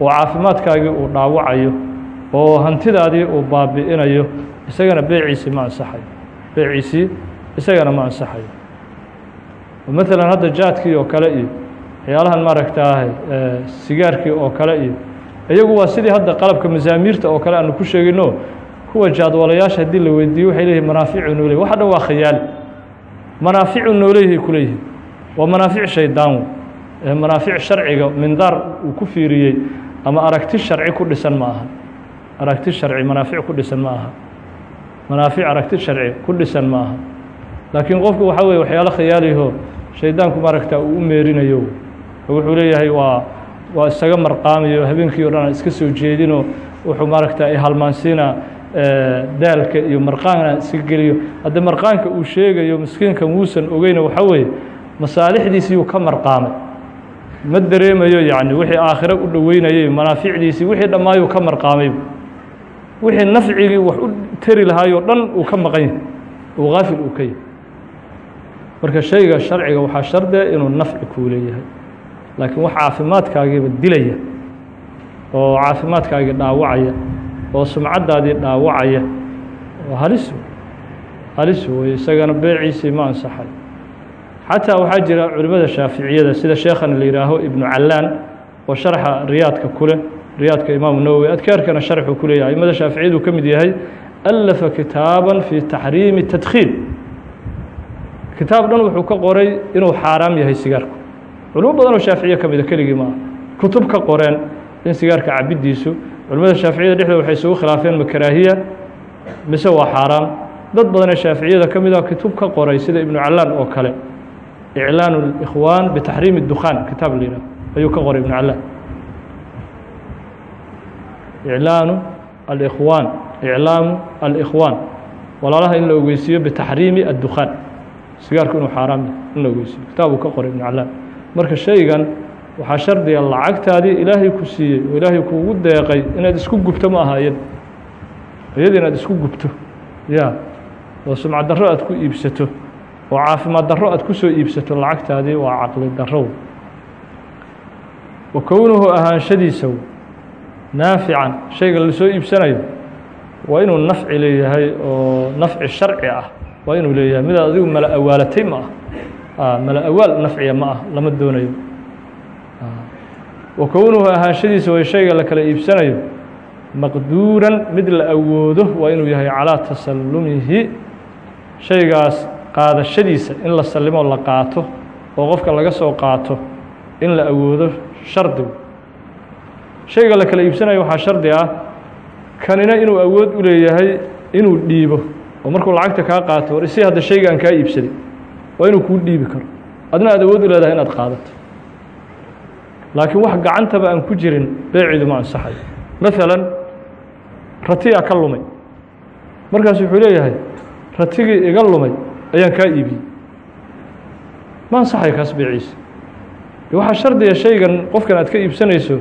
oo caafimaadkaagii uu dhaawacayo oo hantidaadii uu baabi'inayo isagana beeciisii ma ansaxayo. Beeciisii isagana ma ansaxayo. Maalan hadda jaadkii oo kale iyo waxyaalahan maaragtaa sigaarkii oo kale iyo iyagu waa sidii hadda qalabka masaamiirta oo kale aanu ku sheegino kuwa jaadwalayaasha haddii la weydiiyo waxay leeyihiin manaaficu nooleyhi waxa dhan waa khayaali manaaficu nooleyihay ku waa manaafic shaydaan ee manaafic sharciga mindaar uu ku fiiriyey ama aragti sharci ku dhisan ma aha. Aragti sharci manaafic ku dhisan ma aha. Manaafic aragti sharci ku dhisan ma aha. Laakiin qofku waxaa weye waxyaalo khayaaliho shaydaanku maaragta uu u meerinayo. Wuxuu leeyahay waa waa isaga marqaamayo habeenkii o dhan aan iska soo jeedinoo wuxuu maaragta halmaansiina daalka iyo marqaanka iska geliyo. Hadde marqaanka uu sheegayo miskiinka muusan ogeyna waxaa weeye masaalixdiisiiyuu ka marqaamay. Ma dareemayo yacni wixii aakhiro u dhoweynayay manaaficdiisii wixii dhammaayuu ka marqaamayb wixii nafcigii wax u tari lahaayoo dhan uu ka maqan yahay uu haafil uu ka yahay. Marka shayga sharciga waxaa shardiga inuu nafci kuu leeyahay laakiin wax caafimaadkaagiiba dilaya oo caafimaadkaagii dhaawacaya oo sumcaddaadii dhaawacaya oo halis halis weye isagana beeciisii ma ansaxay. Xataa waxaa jira culimmada shaaficiyada sida sheekhan la yihaaho ibnu callaan oo sharxa riyaadka kuleh riyaadka imaamu nawowi adkaarkana sharxuu ku leeyahay. Aimada shaaficiyadu ka mid yahay alafa kitaaban fi taxriimi tadkhiil. Kitaab dhan wuxuu ka qoray inuu xaaraam yahay sigaarku culimo badan oo shaaficiye ka mida keligii ma ah kutub ka qoreen in sigaarka cabiddiisu culimada shaaficiyada dhexdooda waxay isugu khilaafeen ma karaahiya mise waa xaaraam. Dad badanee shaaficiyada ka mid ah kutub ka qoray sida ibnu callaan oo kale. Iclaanu اlikhwaan bitaxriimi اdukhaan kitaab la yihah ayuu ka qoray ibnu callaan. Iclaanu alikhwaan iclaamu alikhwaan. Walaalaha in la ogeysiiyo bitaxriimi addukhaan. Sigaarku inuu xaaraam yahay in la ogeysiiyo. Kitaabuu ka qoray ibnu callaan marka shaygan waxaa shardiga lacagtaadii ilaahay ku siiyey oo ilaahay kuugu deeqay inaad isku gubto ma aha iyada iyada inaad isku gubto. Ya. Oo sumcad darro aad ku iibsato oo caafimaad darro aad ku soo iibsato lacagtaadii waa caqli darrow wa kownuhu ahaanshadiisa naafican shayga la soo iibsanayo waa inuu nafci leeyahay oo nafci sharci ah waa inuu leeyahay midaad adigu mala awaalatay ma ah mala awaal nafciya ma ah lama doonayo wa kownuhu ahaanshadiisa way shayga la kala iibsanayo maqduuran mid la awoodo waa inuu yahay calaa tasallumihi shaygaas qaadashadiisa in la sallimo la qaato oo qofka laga soo qaato in la awoodo shardigu shayga la kala iibsanayo waxaa shardi ah kanina inuu awood u leeyahay inuu dhiibo oo markuu lacagta kaa qaato war isi hadda shaygaan kaa iibsaday waa inuu kuu dhiibi karo. Adna aad awood u leedahay inaad qaadato. Laakiin wax gacantaba aan ku jirin beecidu ma ansaxayo maalan ratiyaa ka lumay. Markaas wuxuu leeyahay ratigii iga lumay ayaan kaa iibiyey ma ansaxayo kaas beeciisa waxaa shardiga shaygan qofkan aad ka iibsanayso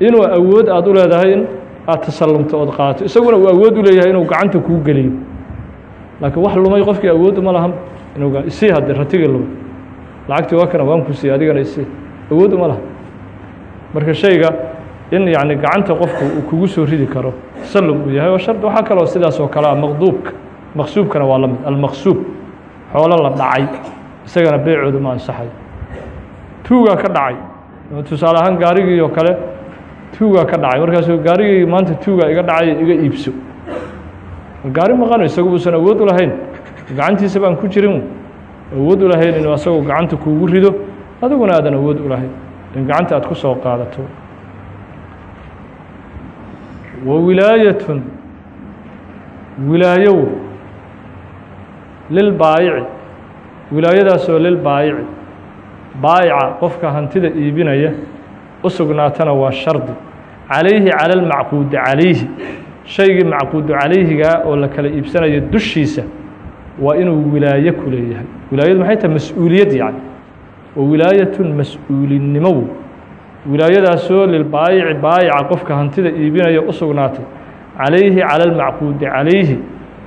inuu awood aada u leedahay in aad tasallumto ood qaato. Isaguna uu awood u leeyahay inuu gacanta kuu geliyo. Laakiin wax lumay qofkii awood uma lahan inuu isii hadde ratigii lumay lacagtii waa kana waan ku siiyey adigana isii. Awood uma laha. Marka shayga in yacni gacanta qofku uu kugu soo ridi karo tasallum uu yahay oo shard. Waxaa kaloo sidaas oo kale ah maqduubka. Maqsuubkana waa la mid almaqsuub xoolo la dhacay. Isagana beecoodu ma ansaxayo tuugaa ka dhacay. Tusaale ahaan gaarigii oo kale tuugaa ka dhacay. Markaasuu gaarigii maanta tuugaa iga dhacay iga iibso. Gaari maqano isagu uusan awood u lahayn gacantiisa baan ku jirin awood u lahayn inuu asagu gacanta kuugu rido adiguna aadan awood u lahayn in gacanta aad ku soo qaadato. Wa wilaayatun wilaayow lilbaayici wilaayadaasoo lilbaayici baayica qofka hantida iibinaya u sugnaatana waa shardi. Calayhi cala almacquudi calayhi. Shaygii macquudu calayhigaa oo la kala iibsanayo dushiisa waa inuu wilaayo ku leeyahay. Wilaayadu maxay tahay mas'uuliyad yacni? Wa wilaayatun mas'uulinnimow wilaayadaasoo lilbaayici baayica qofka hantida iibinaya u sugnaatay. Calayhi cala almacquudi calayhi.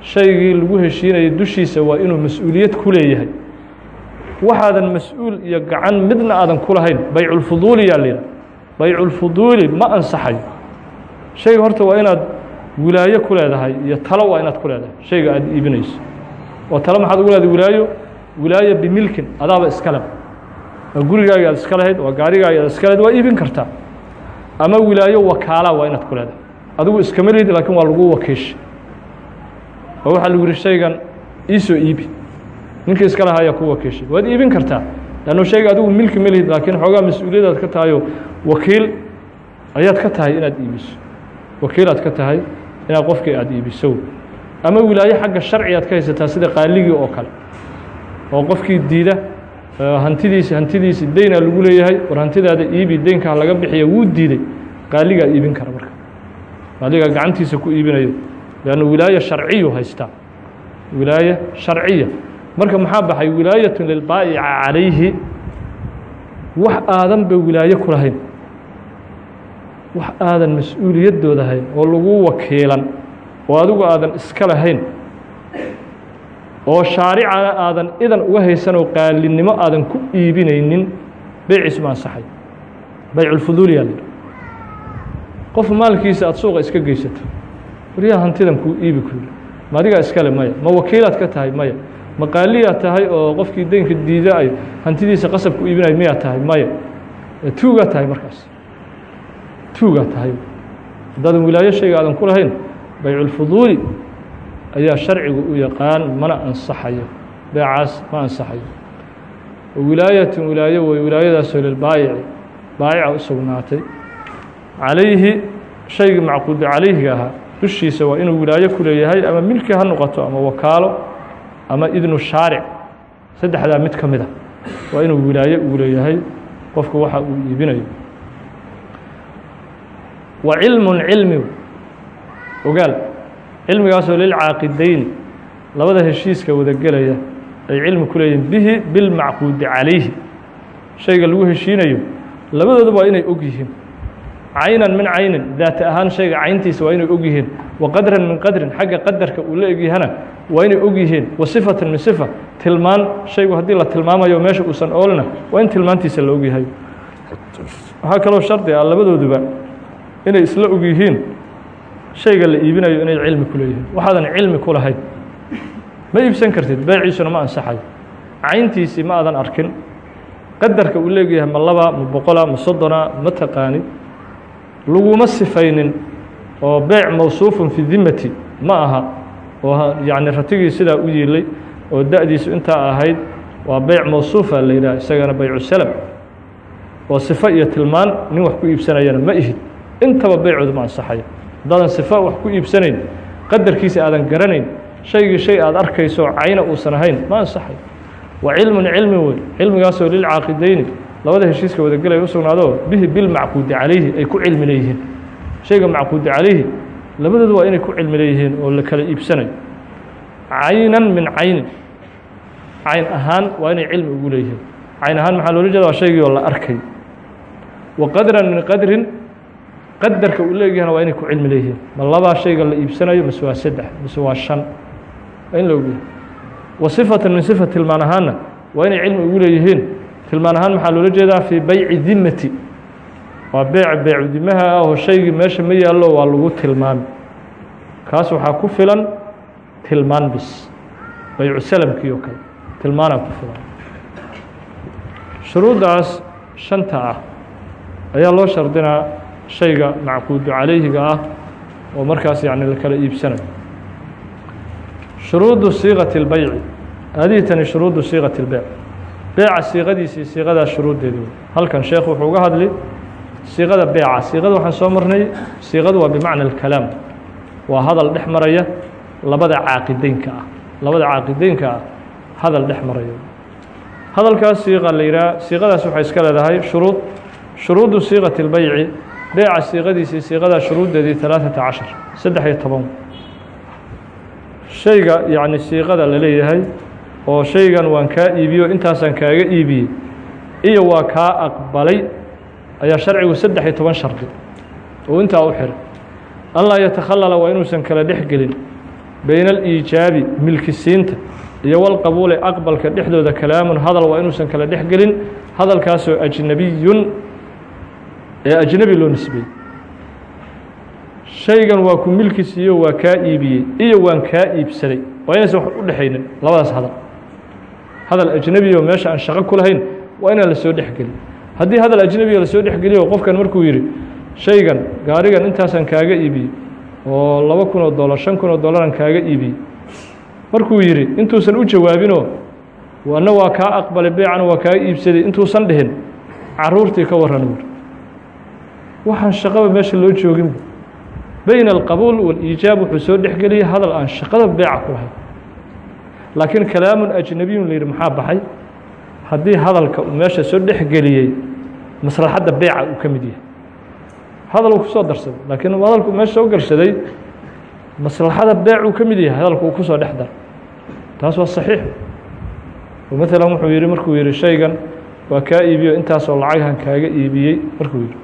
Shaygii lagu heshiinaya dushiisa waa inuu mas'uuliyad ku leeyahay. Waxaadan mas'uul iyo gacan midna aadan ku lahayn. Bayculfuduuli yaa layidhaha bayculfuduuli ma ansaxayo shayga horta waa inaad wilaayo ku leedahay iyo talo waa inaad ku leedahay. Shayga aad iibinayso oo talo maxaad ugu leedahay wilaayo wilaayo bimilkin adaaba iskale waa gurigaaga aad iska lahayd waa gaarigaaga aad iska lahayd waa iibin kartaa. Ama wilaayo wakaala waa inaad ku leedahay. Adigu iskama lihid laakiin waa lagu wakiishay oo waxaa lagu yihi shaygan iisoo iibi. Ninkii iska lahaa ayaa ku wakiishay waad iibin kartaa. Lannu shayga adigu milki ma lihid laakiin xoogaa mas'uuliyadaad ka tahayo wakiil ayaad ka tahay inaad iibiso. Wakiilaad ka tahay inaad qofkii aada iibiso ama wilaayo xagga sharci aad ka haysataa sida qaaligii oo kale oo qofkii diida hantidiisi hantidiisi deyna lagu leeyahay war hantidaada iibi deynkaa laga bixiya wuu diiday qaaligaa iibin kara marka. Qaaligaa gacantiisa ku iibinayo. Leanna wilaayo sharciyu haystaa. Wilaayo sharciya. Marka maxaa baxay? Wilaayatun lilbaa'ica calayhi. Wax aadan ba wilaayo ku lahayn. Wax aadan mas'uuliyaddooda hayn oo lagu wakiilan oo adigu aadan iska lahayn oo shaaricana aadan idan uga haysanoo qaalinimo aadan ku iibinaynin beyciisu ma ansaxay bayculfuduuli yaa layidhi. Qof maalkiisa aada suuqa iska geysato waryaha hantidan kuu iibi ku yidhi. Ma adigaa iskale maya. Ma wakiilaad ka tahay maya. Ma qaaliyaad tahay oo qofkii deynka diida ay hantidiisa qasab ku iibinayo miyaad tahay maya. Tuugaa tahay markaas. Tuugaa tahay. Haddaadan wilaayo shayga aadan ku lahayn bayculfuduuli ayaa sharcigu u yaqaan mana ansaxayo beecaas ma ansaxayo. Wilaayatun wilaayo wey wilaayadaasoo lilbaayici baayica u sugnaatay. Calayhi shaygii macquudu calayhiga ahaa dushiisa waa inuu wilaayo ku leeyahay ama milki ha noqoto ama wakaalo ama idnu shaaric. Saddexdaa mid ka mid a waa inuu wilaayo ugu leeyahay qofku waxa uu iibinayo. Wa cilmun cilmi ogaal cilmigaasoo lilcaaqidayni labada heshiiska wada gelaya ay cilmi ku leeyihiin bihi bilmacquudi calayhi. Shayga lagu heshiinayo labadooda waa inay og yihiin. Caynan min caynin daata ahaan shayga cayntiisa waa inay og yihiin. Wa qadran min qadrin xagga qadarka uu la egyahana waa inay og yihiin. Wa sifatan min sifa tilmaan shaygu haddii la tilmaamayo meesha uusan oolina waa in tilmaantiisa la og yahay. Waxaa kaloo shardi ah labadooduba inay isla og yihiin shayga la iibinayo inay cilmi ku leeyihiin. Waxaadan cilmi ku lahayn. Ma iibsan kartid beeciisuna ma ansaxayo cayntiisii ma aadan arkin. Qadarka uu leegyahay ma laba ma boqola ma soddona ma taqaanid laguma sifaynin oo beec mawsuufun fi dimati ma aha oo yacni ratigii sidaa u yiilay oo da'diisu intaa ahayd waa beyc mawsuufa la yidhaha isagana baycu oo sifo iyo tilmaan nin wax ku iibsanayana ma ihid. Intaba beycoodu ma ansaxayo haddaadan sifo wax ku iibsanayn qadarkiisa aadan garanayn shaygii shay aada arkayso cayna uusan ahayn ma ansaxayo wa cilmun cilmi wey cilmigaasoo lilcaaqideyni labada heshiiska wadagelaya u sugnaado bihi bilmacquudi calayhi ay ku cilmi leeyihiin. Shayga macquudi calayhi labadoodu waa inay ku cilmi leeyihiin oo la kala iibsanayo caynan min caynin cayn ahaan waa inay cilmi ugu leeyihiin. Cayn ahaan maxaa loola jeeda waa shaygii oo la arkay. Wa qadran min qadrin qadarka uu leegyahana waa inay ku cilmi leeyihiin. Ma labaa shayga la iibsanayo mase waa saddex mase waa shan. Waa in la ogyahay. Wa sifatan min sifa tilmaan ahaanna waa inay cilmi ugu leeyihiin. Tilmaan ahaan maxaa loola jeedaa? Fii bayci dimati waa beec beecu dimaha ah oo shaygii meesha ma yaallo waa lagu tilmaami kaas waxaa ku filan tilmaan bis. Baycu salamkii oo kale. Tilmaanaa ku filan. Shuruuddaas shanta ah ayaa loo shardinaa shayga macquudu calayhiga ah oo markaas yacni la kala iibsanayo shuruudu siiqati اlbeyci haadihi tani shuruudu siiqati اlbeyc beeca siiqadiisii siiqadaa shuruuddeedi wey halkan sheekh wuxuu uga hadli siiqada beeca siiqada waxaan soo marnay siiqadu waa bimacna alkalaam waa hadal dhex maraya labada caaqideynka ah labada caaqideynka ah hadal dhex maraya hadalkaas siiqa la yidhaha siiqadaas waxay iska leedahay shuruud shuruudu siiqati اlbeyci beeca siiqadiisii siiqadaa shuruuddeedii ثalaaثata cashar saddex iyo toban shayga yacni siiqada la leeyahay oo shaygan waan kaa iibiyo intaasaan kaaga iibiyey iyo waa kaa aqbalay ayaa sharcigu saddex iyo toban shardi oo intaa u xiray anlaa yatakhalala waa inuusan kala dhex gelin bayna aliijaabi milkisiinta iyo walqabuuli aqbalka dhexdooda kalaamun hadal waa inuusan kala dhex gelin hadalkaasoo ajnabiyun ee ajnebi loo nisbeeyey shaygan waa ku milki siiyo waa kaa iibiyey iyo waan kaa iibsaday. Waa inaysan wax u dhexaynin labadaas hadal. Hadal ajnebiyo meesha aan shaqo ku lahayn waa inaan la soo dhexgelin. Haddii hadal ajnebiga la soo dhexgeliyo qofkan markuu yidhi shaygan gaarigan intaasaan kaaga iibiyey oo laba kun oo dollar shan kun oo dollaran kaaga iibiyey. Markuu yidhi intuusan u jawaabinoo wana waa kaa aqbalay beecana waa kaaga iibsaday intuusan dhihin caruurtii ka warran buuri waxaan shaqaba meesha loo jooginba bayna alqabuul waaliijaab wuxuu soo dhexgeliyey hadal aan shaqada beeca ku lahayn. Laakiin kalaamun ajnabiyun la yidhi maxaa baxay? Haddii hadalka uu meesha soo dhexgeliyey maslaxadda beeca uu ka mid yahay. Hadal uu ku soo darsaday laakiin hadalku meesha soo galshaday maslaxada beec uu ka mid yahay hadalku uu ku dhex dar. Taas waa saxiix. Oo maalan wuxuu yidhi markuu yidhi shaygan waa kaa iibiyo intaasoo lacaghan kaaga iibiyey markuu yidhi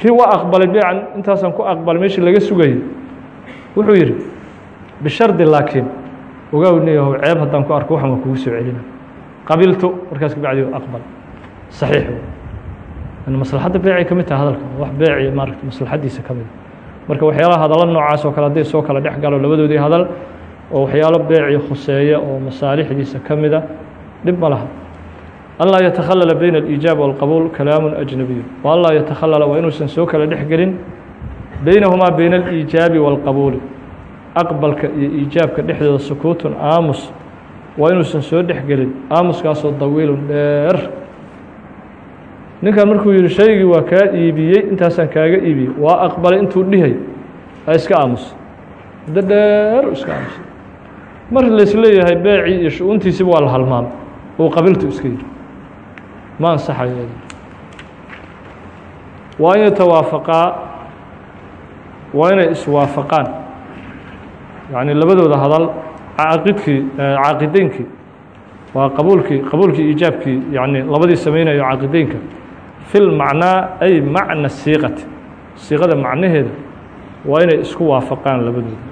kii waa aqbalay beecan intaasaan ku aqbalay meeshii laga sugayay. Wuxuu yidhi bishardi laakiin ogaawnayaho ceeb haddaan ku arko waxan waa kugu soo celina. Qabiltu markaas kabacdi aqbal. Saxiix maslaxadda beecay ka mid tahay hadalka wax beeci maarata maslaxaddiisa ka mida marka waxyaalaha hadallo noocaas oo kale hadday soo kala dhex galo labadoodii hadal oo waxyaalo beecii khuseeya oo masaalixdiisa ka mida dhib ma laha anlaa yatakhalala bayna aliijaab walqabuul kalaamun ajnabiyu wa anlaa yatakhalala waa inuusan soo kala dhex gelin beynahumaa bayna aliijaabi walqabuuli aqbalka iyo iijaabka dhexdooda sukuutun aamus waa inuusan soo dhex gelin aamuskaasoo dawiilun dheer ninkan markuu yihi shaygii waa kaa iibiyey intaasaan kaaga iibiyey waa aqbalay intuu dhihay a iska aamus muddo dheer iska aamusay mar laisleeyahay beecii iyo shu-uuntiisiba waa la halmaamay uu qabiltu iska yidhi ma ansaxayo waa in yatawaafaqaa waa inay iswaafaqaan. Yacni labadooda hadal caaqidkii caaqideynkii waa qabuulkii qabuulkii iijaabkii yacni labadii samaynayo caaqideynka fi lmacnaa ay macna siiqati. Siiqada macnaheeda waa inay isku waafaqaan labadooda.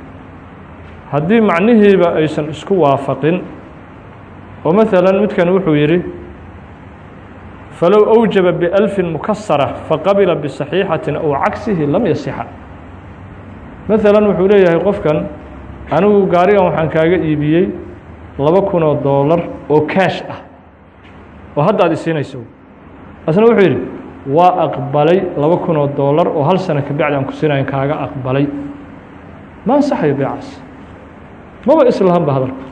Haddii macnihiiba aysan isku waafaqin oo maalan midkan wuxuu yidhi falow أwjaba بأlfin mukasara faqabila biصaxiixatin aw cagsihi lam yasixa maalan wuxuu leeyahay qofkan anigu gaarigan waxaan kaaga iibiyey laba kun oo doolar oo kaash ah oo hadda ad isiinayso asna wuxuu yidhi waa aqbalay laba kun oo doolar oo hal sano kabacdi aan ku siinayn kaaga aqbalay ma ansaxayo beecaas maba islahanba hadalku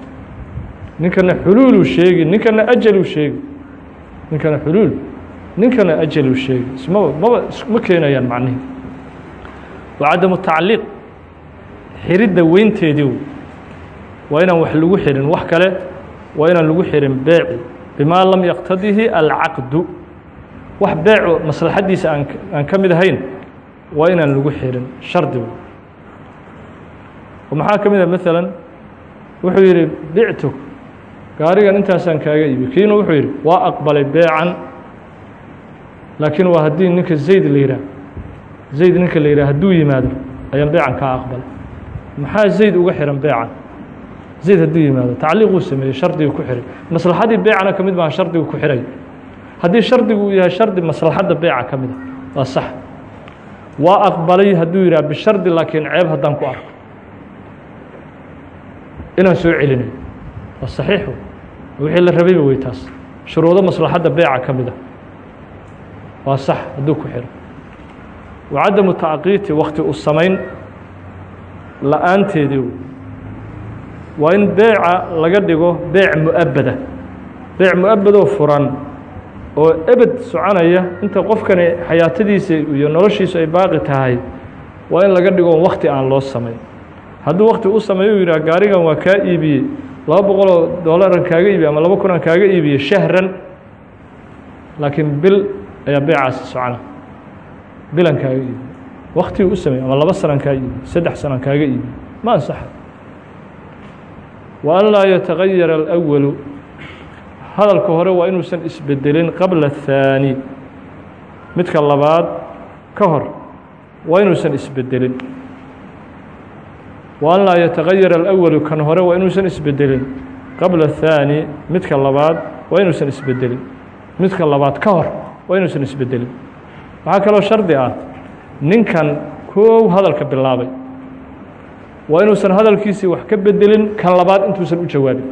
ninkana xuluuluu sheegi ninkana ajaluu sheegi ninkana xuluul ninkana ajaluu sheegi ismaba maba ma keenayaan macnihi wa cadamu tacliiq. Xiridda weynteedii waa inaan wax lagu xirin wax kale. Waa inaan lagu xirin beeci bimaa lam yaqtadihi alcaqdu. Wax beecu maslaxaddiisa aan aan ka mid ahayn waa inaan lagu xirin shardigu oo maxaa ka mid a maalan wuxuu yidhi bictu gaarigan intaasaan kaaga iibi. Kiina wuxuu yidhi waa aqbalay beecan. Laakiin waa haddii ninka zayd la yidhaah zayd ninka la yidhah hadduu yimaado ayaan beecan kaa aqbalay. Maxaa zayd uga xihan beecan? Zayd hadduu yimaado tacliiquu sameeyey shardigu ku xihay maslaxadii beecana ka mid baa shardigu ku xidhay haddii shardigu uu yahay shardi maslaxadda beeca ka mida waa sax. Waa aqbalay hadduu yidhah bishardi laakiin ceeb haddaan ku arko. Inaan soo celinayo waa saxiix wixii la rabayba wey taas shuruudo maslaxadda beeca ka mid a waa sax hadduu ku xidho wacadamu tacqiiti wakti u samayn la'aanteedii waa in beeca laga dhigo beec mu'abada beec mu'abadoo furan oo ebed soconaya inta qofkani xayaatadiisa iyo noloshiisu ay baaqi tahay waa in laga dhigo wakti aan loo samayn. Hadduu wakti u sameeyo u yidhah gaarigan waa kaa iibiyey laba boqoloo dollaran kaaga iibiyey ama laba kunan kaaga iibiyey shahran laakiin bil ayaa beecaasi socona bilan kaaga iibiye waktiguu u sameeyey ama laba sanan kaa iibiye saddex sanan kaaga iibiye ma ansaxa wa an laa yatagayara alأwalu hadalka hore waa inuusan isbedelin qabla الthaani midka labaad ka hor waa inuusan isbedelin wa an laa yatagayara alأwalu kan hore waa inuusan isbedelin qabla الthaani midka labaad waa inuusan isbedelin midka labaad ka hor waa inuusan isbedelin waxaa kaloo shardi ah ninkan koow hadalka bilaabay waa inuusan hadalkiisii wax ka bedelin kan labaad intuusan u jawaabin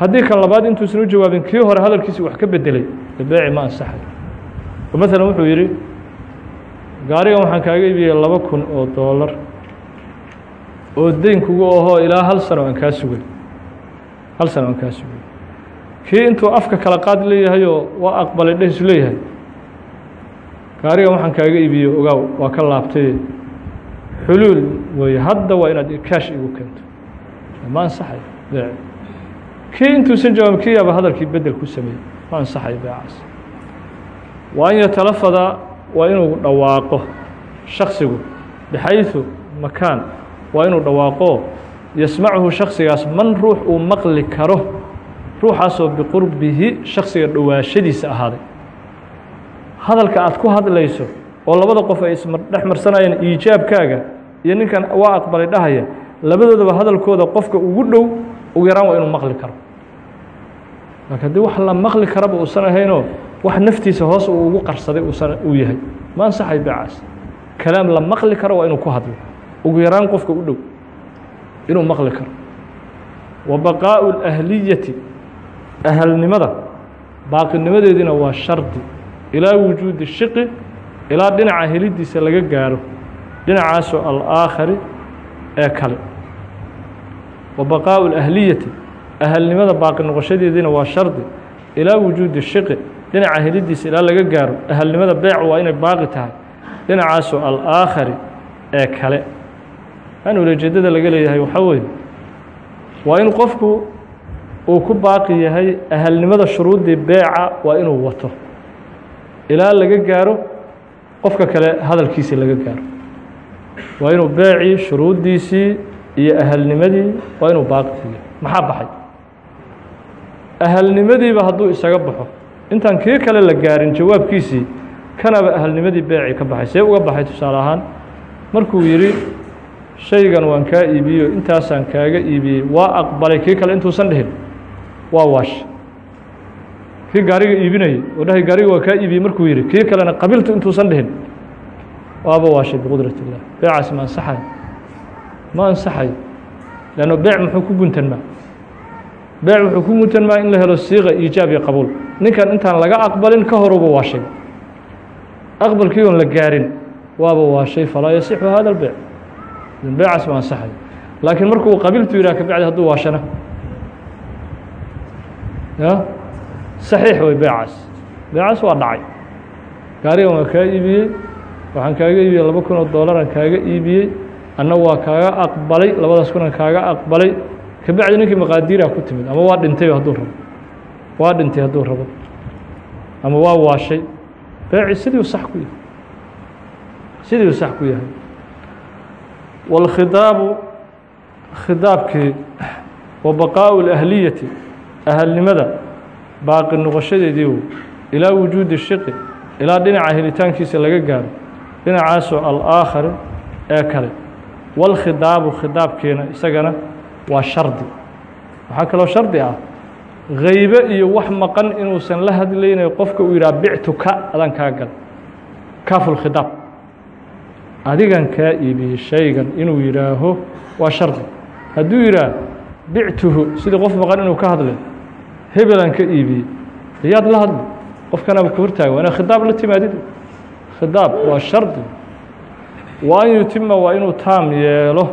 haddii kan labaad intuusan u jawaabin kii hore hadalkiisii wax ka bedelay beeci ma ansaxay oo maalan wuxuu yidhi gaarigan waxaan kaaga iibiyey laba kun oo doolar oo deyn kugu ahoo ilaa hal sano aan kaa sugay. Hal sano aan kaa sugay. Kii intuu afka kala qaad leeyahayoo waa aqbalay dhehis leeyahay gaarigan waxaan kaaga iibiye ogaaw waa ka laabtay xuluul weeye hadda waa inaad kaash igu keento. Ma ansaxay beec. Kii intuusan jawaabin kii yaaba hadalkii bedel ku sameeyey ma ansaxay beecaas. Waa an yatalafada waa inuu dhawaaqo shaksigu bixayثu makaan waa inuu dhawaaqo yasmachu shaksigaas man ruux uu maqli karo ruuxaasoo biqurbihi shaksiga dhowaashadiisa ahaaday. Hadalka aad ku hadlayso oo labada qof ay isdhex marsanayeen iijaabkaaga iyo ninkan waa aqbalay dhahaya labadoodaba hadalkooda qofka ugu dhow ugu yaraan waa inuu maqli karo. Laakiin haddii wax la maqli karaba uusan ahaynoo wax naftiisa hoos uu ugu qarsaday uusan uu yahay. Ma ansaxay beecaas kalaam la maqli karo waa inuu ku hadlo ugu yaraan qofka u dhow inuu maqli karo. Wa baqaa'u اlahliyati ahalnimada baaqinimadeediina waa shardi. Ilaa wujuudi shiqi ilaa dhinaca helidiisa laga gaaro dhinacaasoo alaakhari ee kale. Wa baqaa'u اlahliyati ahalnimada baaqi noqoshadeediina waa shardi. Ilaa wujuudi shiqi dhinaca helidiisa ilaa laga gaaro. Ahalnimada beec waa inay baaqi tahay dhinacaasoo alaakhari ee kale an ulajeedada laga leeyahay waxaa weeye waa in qofku uu ku baaqi yahay ahalnimada shuruuddii beeca waa inuu wato. Ilaa laga gaaro qofka kale hadalkiisii laga gaaro. Waa inuu beecii shuruuddiisii iyo ahalnimadii waa inuu yahay. Maxaa baxay? Ahalnimadiiba hadduu isaga baxo intaan kii kale la gaarin jawaabkiisii kanaba ahalnimadii beecii ka baxay. See uga baxay tusaale ahaan markuu yidhi shaygan waan kaa iibiyo intaasaan kaaga iibiyey waa aqbalay kii kale intuusan dhihin. Waa waash. Kii gaariga iibinayay oo dhahay gaariga waa kaa iibiyey markuu yidhi kii kalena qabiltu intuusan dhihin. Waaba waashay biqudrat illah beecaasi ma ansaxay? Ma ansaxay? Leanno beec muxuu ku guntanmaa beec wuxuu ku guntanmaa in la helo siiqa iijaab iyo qabuul? Ninkan intaan laga aqbalin ka horuba waashay aqbalkii oon la gaarin waaba waashay falaa yasixu hada albeec beecaas ma ansaxay laakiin markuu qabiltu yidhah kabacdi hadduu waashana. Ya? Saxiix wey beecaas. Beecaas waa dhacay. Gaarigan waa kaa iibiyey waxaan kaaga iibiyey laba kun oo dollaran kaaga iibiyey anna waa kaaga aqbalay labadaas kunan kaaga aqbalay. Kabacdi ninkii maqaadiiraa ku timid ama waa dhintay hadduu rabo. Waa dhintay hadduu rabo. Ama waa waashay. Beeci sidiiu sax ku yahay. Sidiiu sax ku yahay wاlkhidaabu khidaabkii wa baqaa'u اlahliyati ahalnimada baaqi noqoshadeediiu ilaa wujuudi shiqi ilaa dhinaca helitaankiisa laga gaaro dhinacaasoo alaakhari ee kale wاlkhidaabu khidaabkiina isagana waa shardi waxaa kaloo shardi ah haybe iyo wax maqan inuusan la hadlaynayo qofka uu yidhaha bictuka adaan kaa gal kaafulkhidaab adigan kaa iibiyey shaygan inuu yidhaaho waa shardi. Hadduu yidhaah bictuhu sidii qof maqan inuu ka hadlay hebelan ka iibiyey yaad la hadli qofkanaba ka hortaaga waa inaad khidaab la timaadid? Khidaab waa shardi. Wa an yutima waa inuu taam yeelo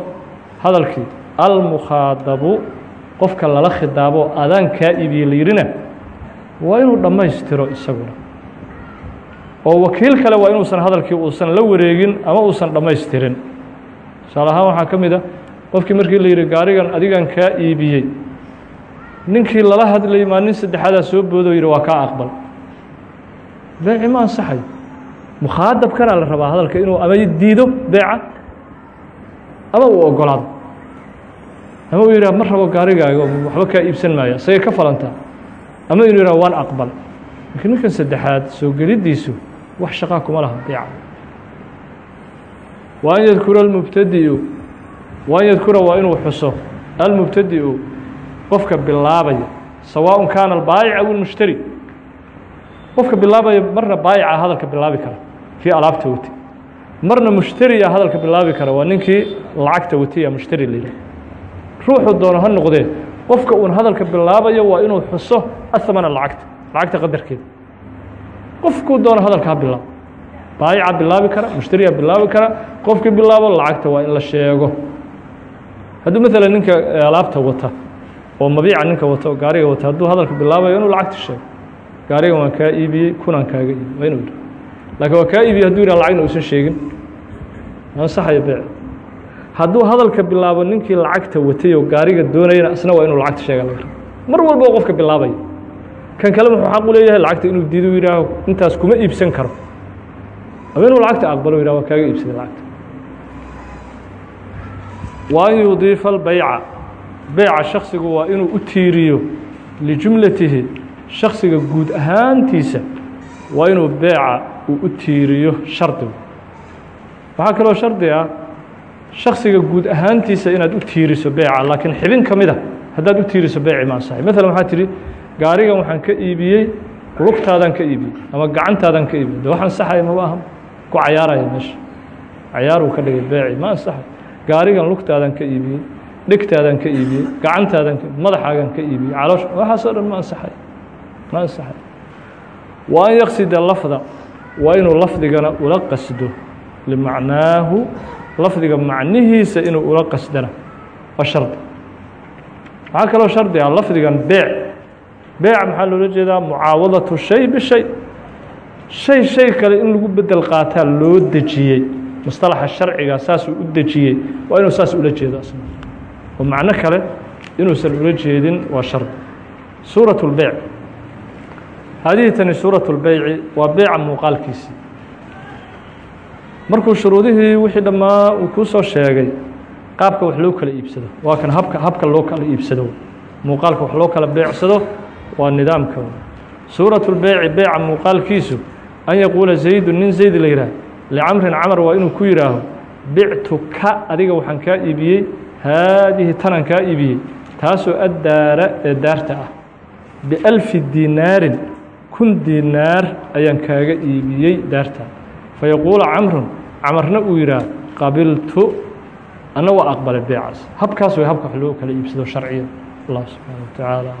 hadalkii. Almukhaadabu qofka lala khidaabo adaan kaa iibiye la yidhina waa inuu dhammaystiro isaguna oo wakiil kale waa inuusan hadalkii uusan la wareegin ama uusan dhammaystirin. Tusaale ahaan waxaa ka mid a qofkii markii la yidhi gaarigan adigan kaa iibiyey. Ninkii lala hadlayay maa nin saddexaadaa soo boodoo yidhi waa kaa aqbal. Beeci ma ansaxayo mukhaadabkana la rabaa hadalka inuu ama diido beeca ama uu ogolaado ama uu yidhah ma rabo gaarigaaga waxba kaa iibsan maaya isagay ka falantaa ama inuu yidhah waan aqbal. Laakiin ninkan saddexaad soo geliddiisu wax shaqaa kuma laha beeca wa an yadkura almubtadi'u wa an yadkura waa inuu xuso. Almubtadi'u qofka bilaabaya sawaaء kaana albaayic aw اlmushtari qofka bilaabaya marna baayica hadalka bilaabi kara kii alaabta wati. Marna mushtariya hadalka bilaabi kara waa ninkii lacagta watiya mushtari la yidhah ruuxuu doono ha noqdee qofka uun hadalka bilaabayo waa inuu xuso ahamana lacagta lacagta qadarkeeda qofkuu doono hadalka ha bilaabo baayica bilaabi kara mushtariya bilaabi kara qofkii bilaabo lacagta waa in la sheego. Hadduu maala ninka alaabta wata oo mabiica ninka wata oo gaariga wata hadduu hadalka bilaabayo inuu lacagta sheego. Gaarigan waan kaa iibiyey kunaan kaaga iibiy waa inuu lakiin waa kaa iibiyey haduu yidhah lacagna uusan sheegin. Ansaxayo beec. Hadduu hadalka bilaabo ninkii lacagta watay oo gaariga doonayana isna waa inuu lacagta sheega laga rabo mar walba qofka bilaabaya kan kale muxuu xaq u leeyahay lacagta inuu diido yidhaaho intaas kuma iibsan karo. Ama inuu lacagta aqbalo yidhah waa kaaga iibsaday lacagta. Wa an yudiifa albeyca beyca shaksigu waa inuu u tiiriyo lijumlatihi. Shaksiga guud ahaantiisa waa inuu beeca uu u tiiriyo shardigu waxaa kaloo shardi ah shaksiga guud ahaantiisa inaad u tiiriso beeca laakiin xibin ka mida haddaad u tiiriso beeci ma ansaxay maalan waxaa tidhi gaarigan waxaan ka iibiyey lugtaadaan ka iibiyey ama gacantaadaan ka iibiyey. De wax ansaxaya maba aha ku cayaaraya meesha. Cayaaruu ka dhigay beeci ma ansaxay gaarigan lugtaadaan ka iibiyey dhegtaadaan ka iibiyey gacantaadaan ka madaxaagan ka iibiyey caloosha. Waxaasoo dhan ma ansaxay ma ansaxay wa an yaqsida lafda waa inuu lafdigana ula qasdo. Limacnaahu lafdiga macnihiisa inuu ula qasdana. Waa shardi. Waxaa kaloo shardi ah lafdigan beec beec maxaa loola jeedaa mucaawadatu shay bishay shay shay kale in lagu bedel qaataa loo dejiyey musطalaxa sharciga saasuu u dejiyey waa inuu saas ula jeedo asna oo macno kale inuusan ula jeedin waa shardi suuraة اlbeyc haadihi tani suuraة اlbeyci waa beeca muuqaalkiisii markuu shuruudihii wixii dhammaa uu kuu soo sheegay qaabka wax loo kala iibsado waa kan habka habka loo kala iibsado muuqaalka wax loo kala beecsado waa nidaamka. Suuraة اlbeyci beeca muuqaalkiisu an yaquula zaydu nin zayd la yidhaah licamrin camar waa inuu ku yidhaaho bictuka adiga waxaan kaa iibiyey haadihi tanaan kaa iibiyey taasoo addaara ee daarta ah. Bialfi dinaarin kun dinaar ayaan kaaga iibiyey daarta. Fayaquula camrun camarna uu yidhaah qabiltu anna waa aqbalay beecaas. Habkaas way habka wax loo kala iibsado sharciya allah subxaana wa tacaala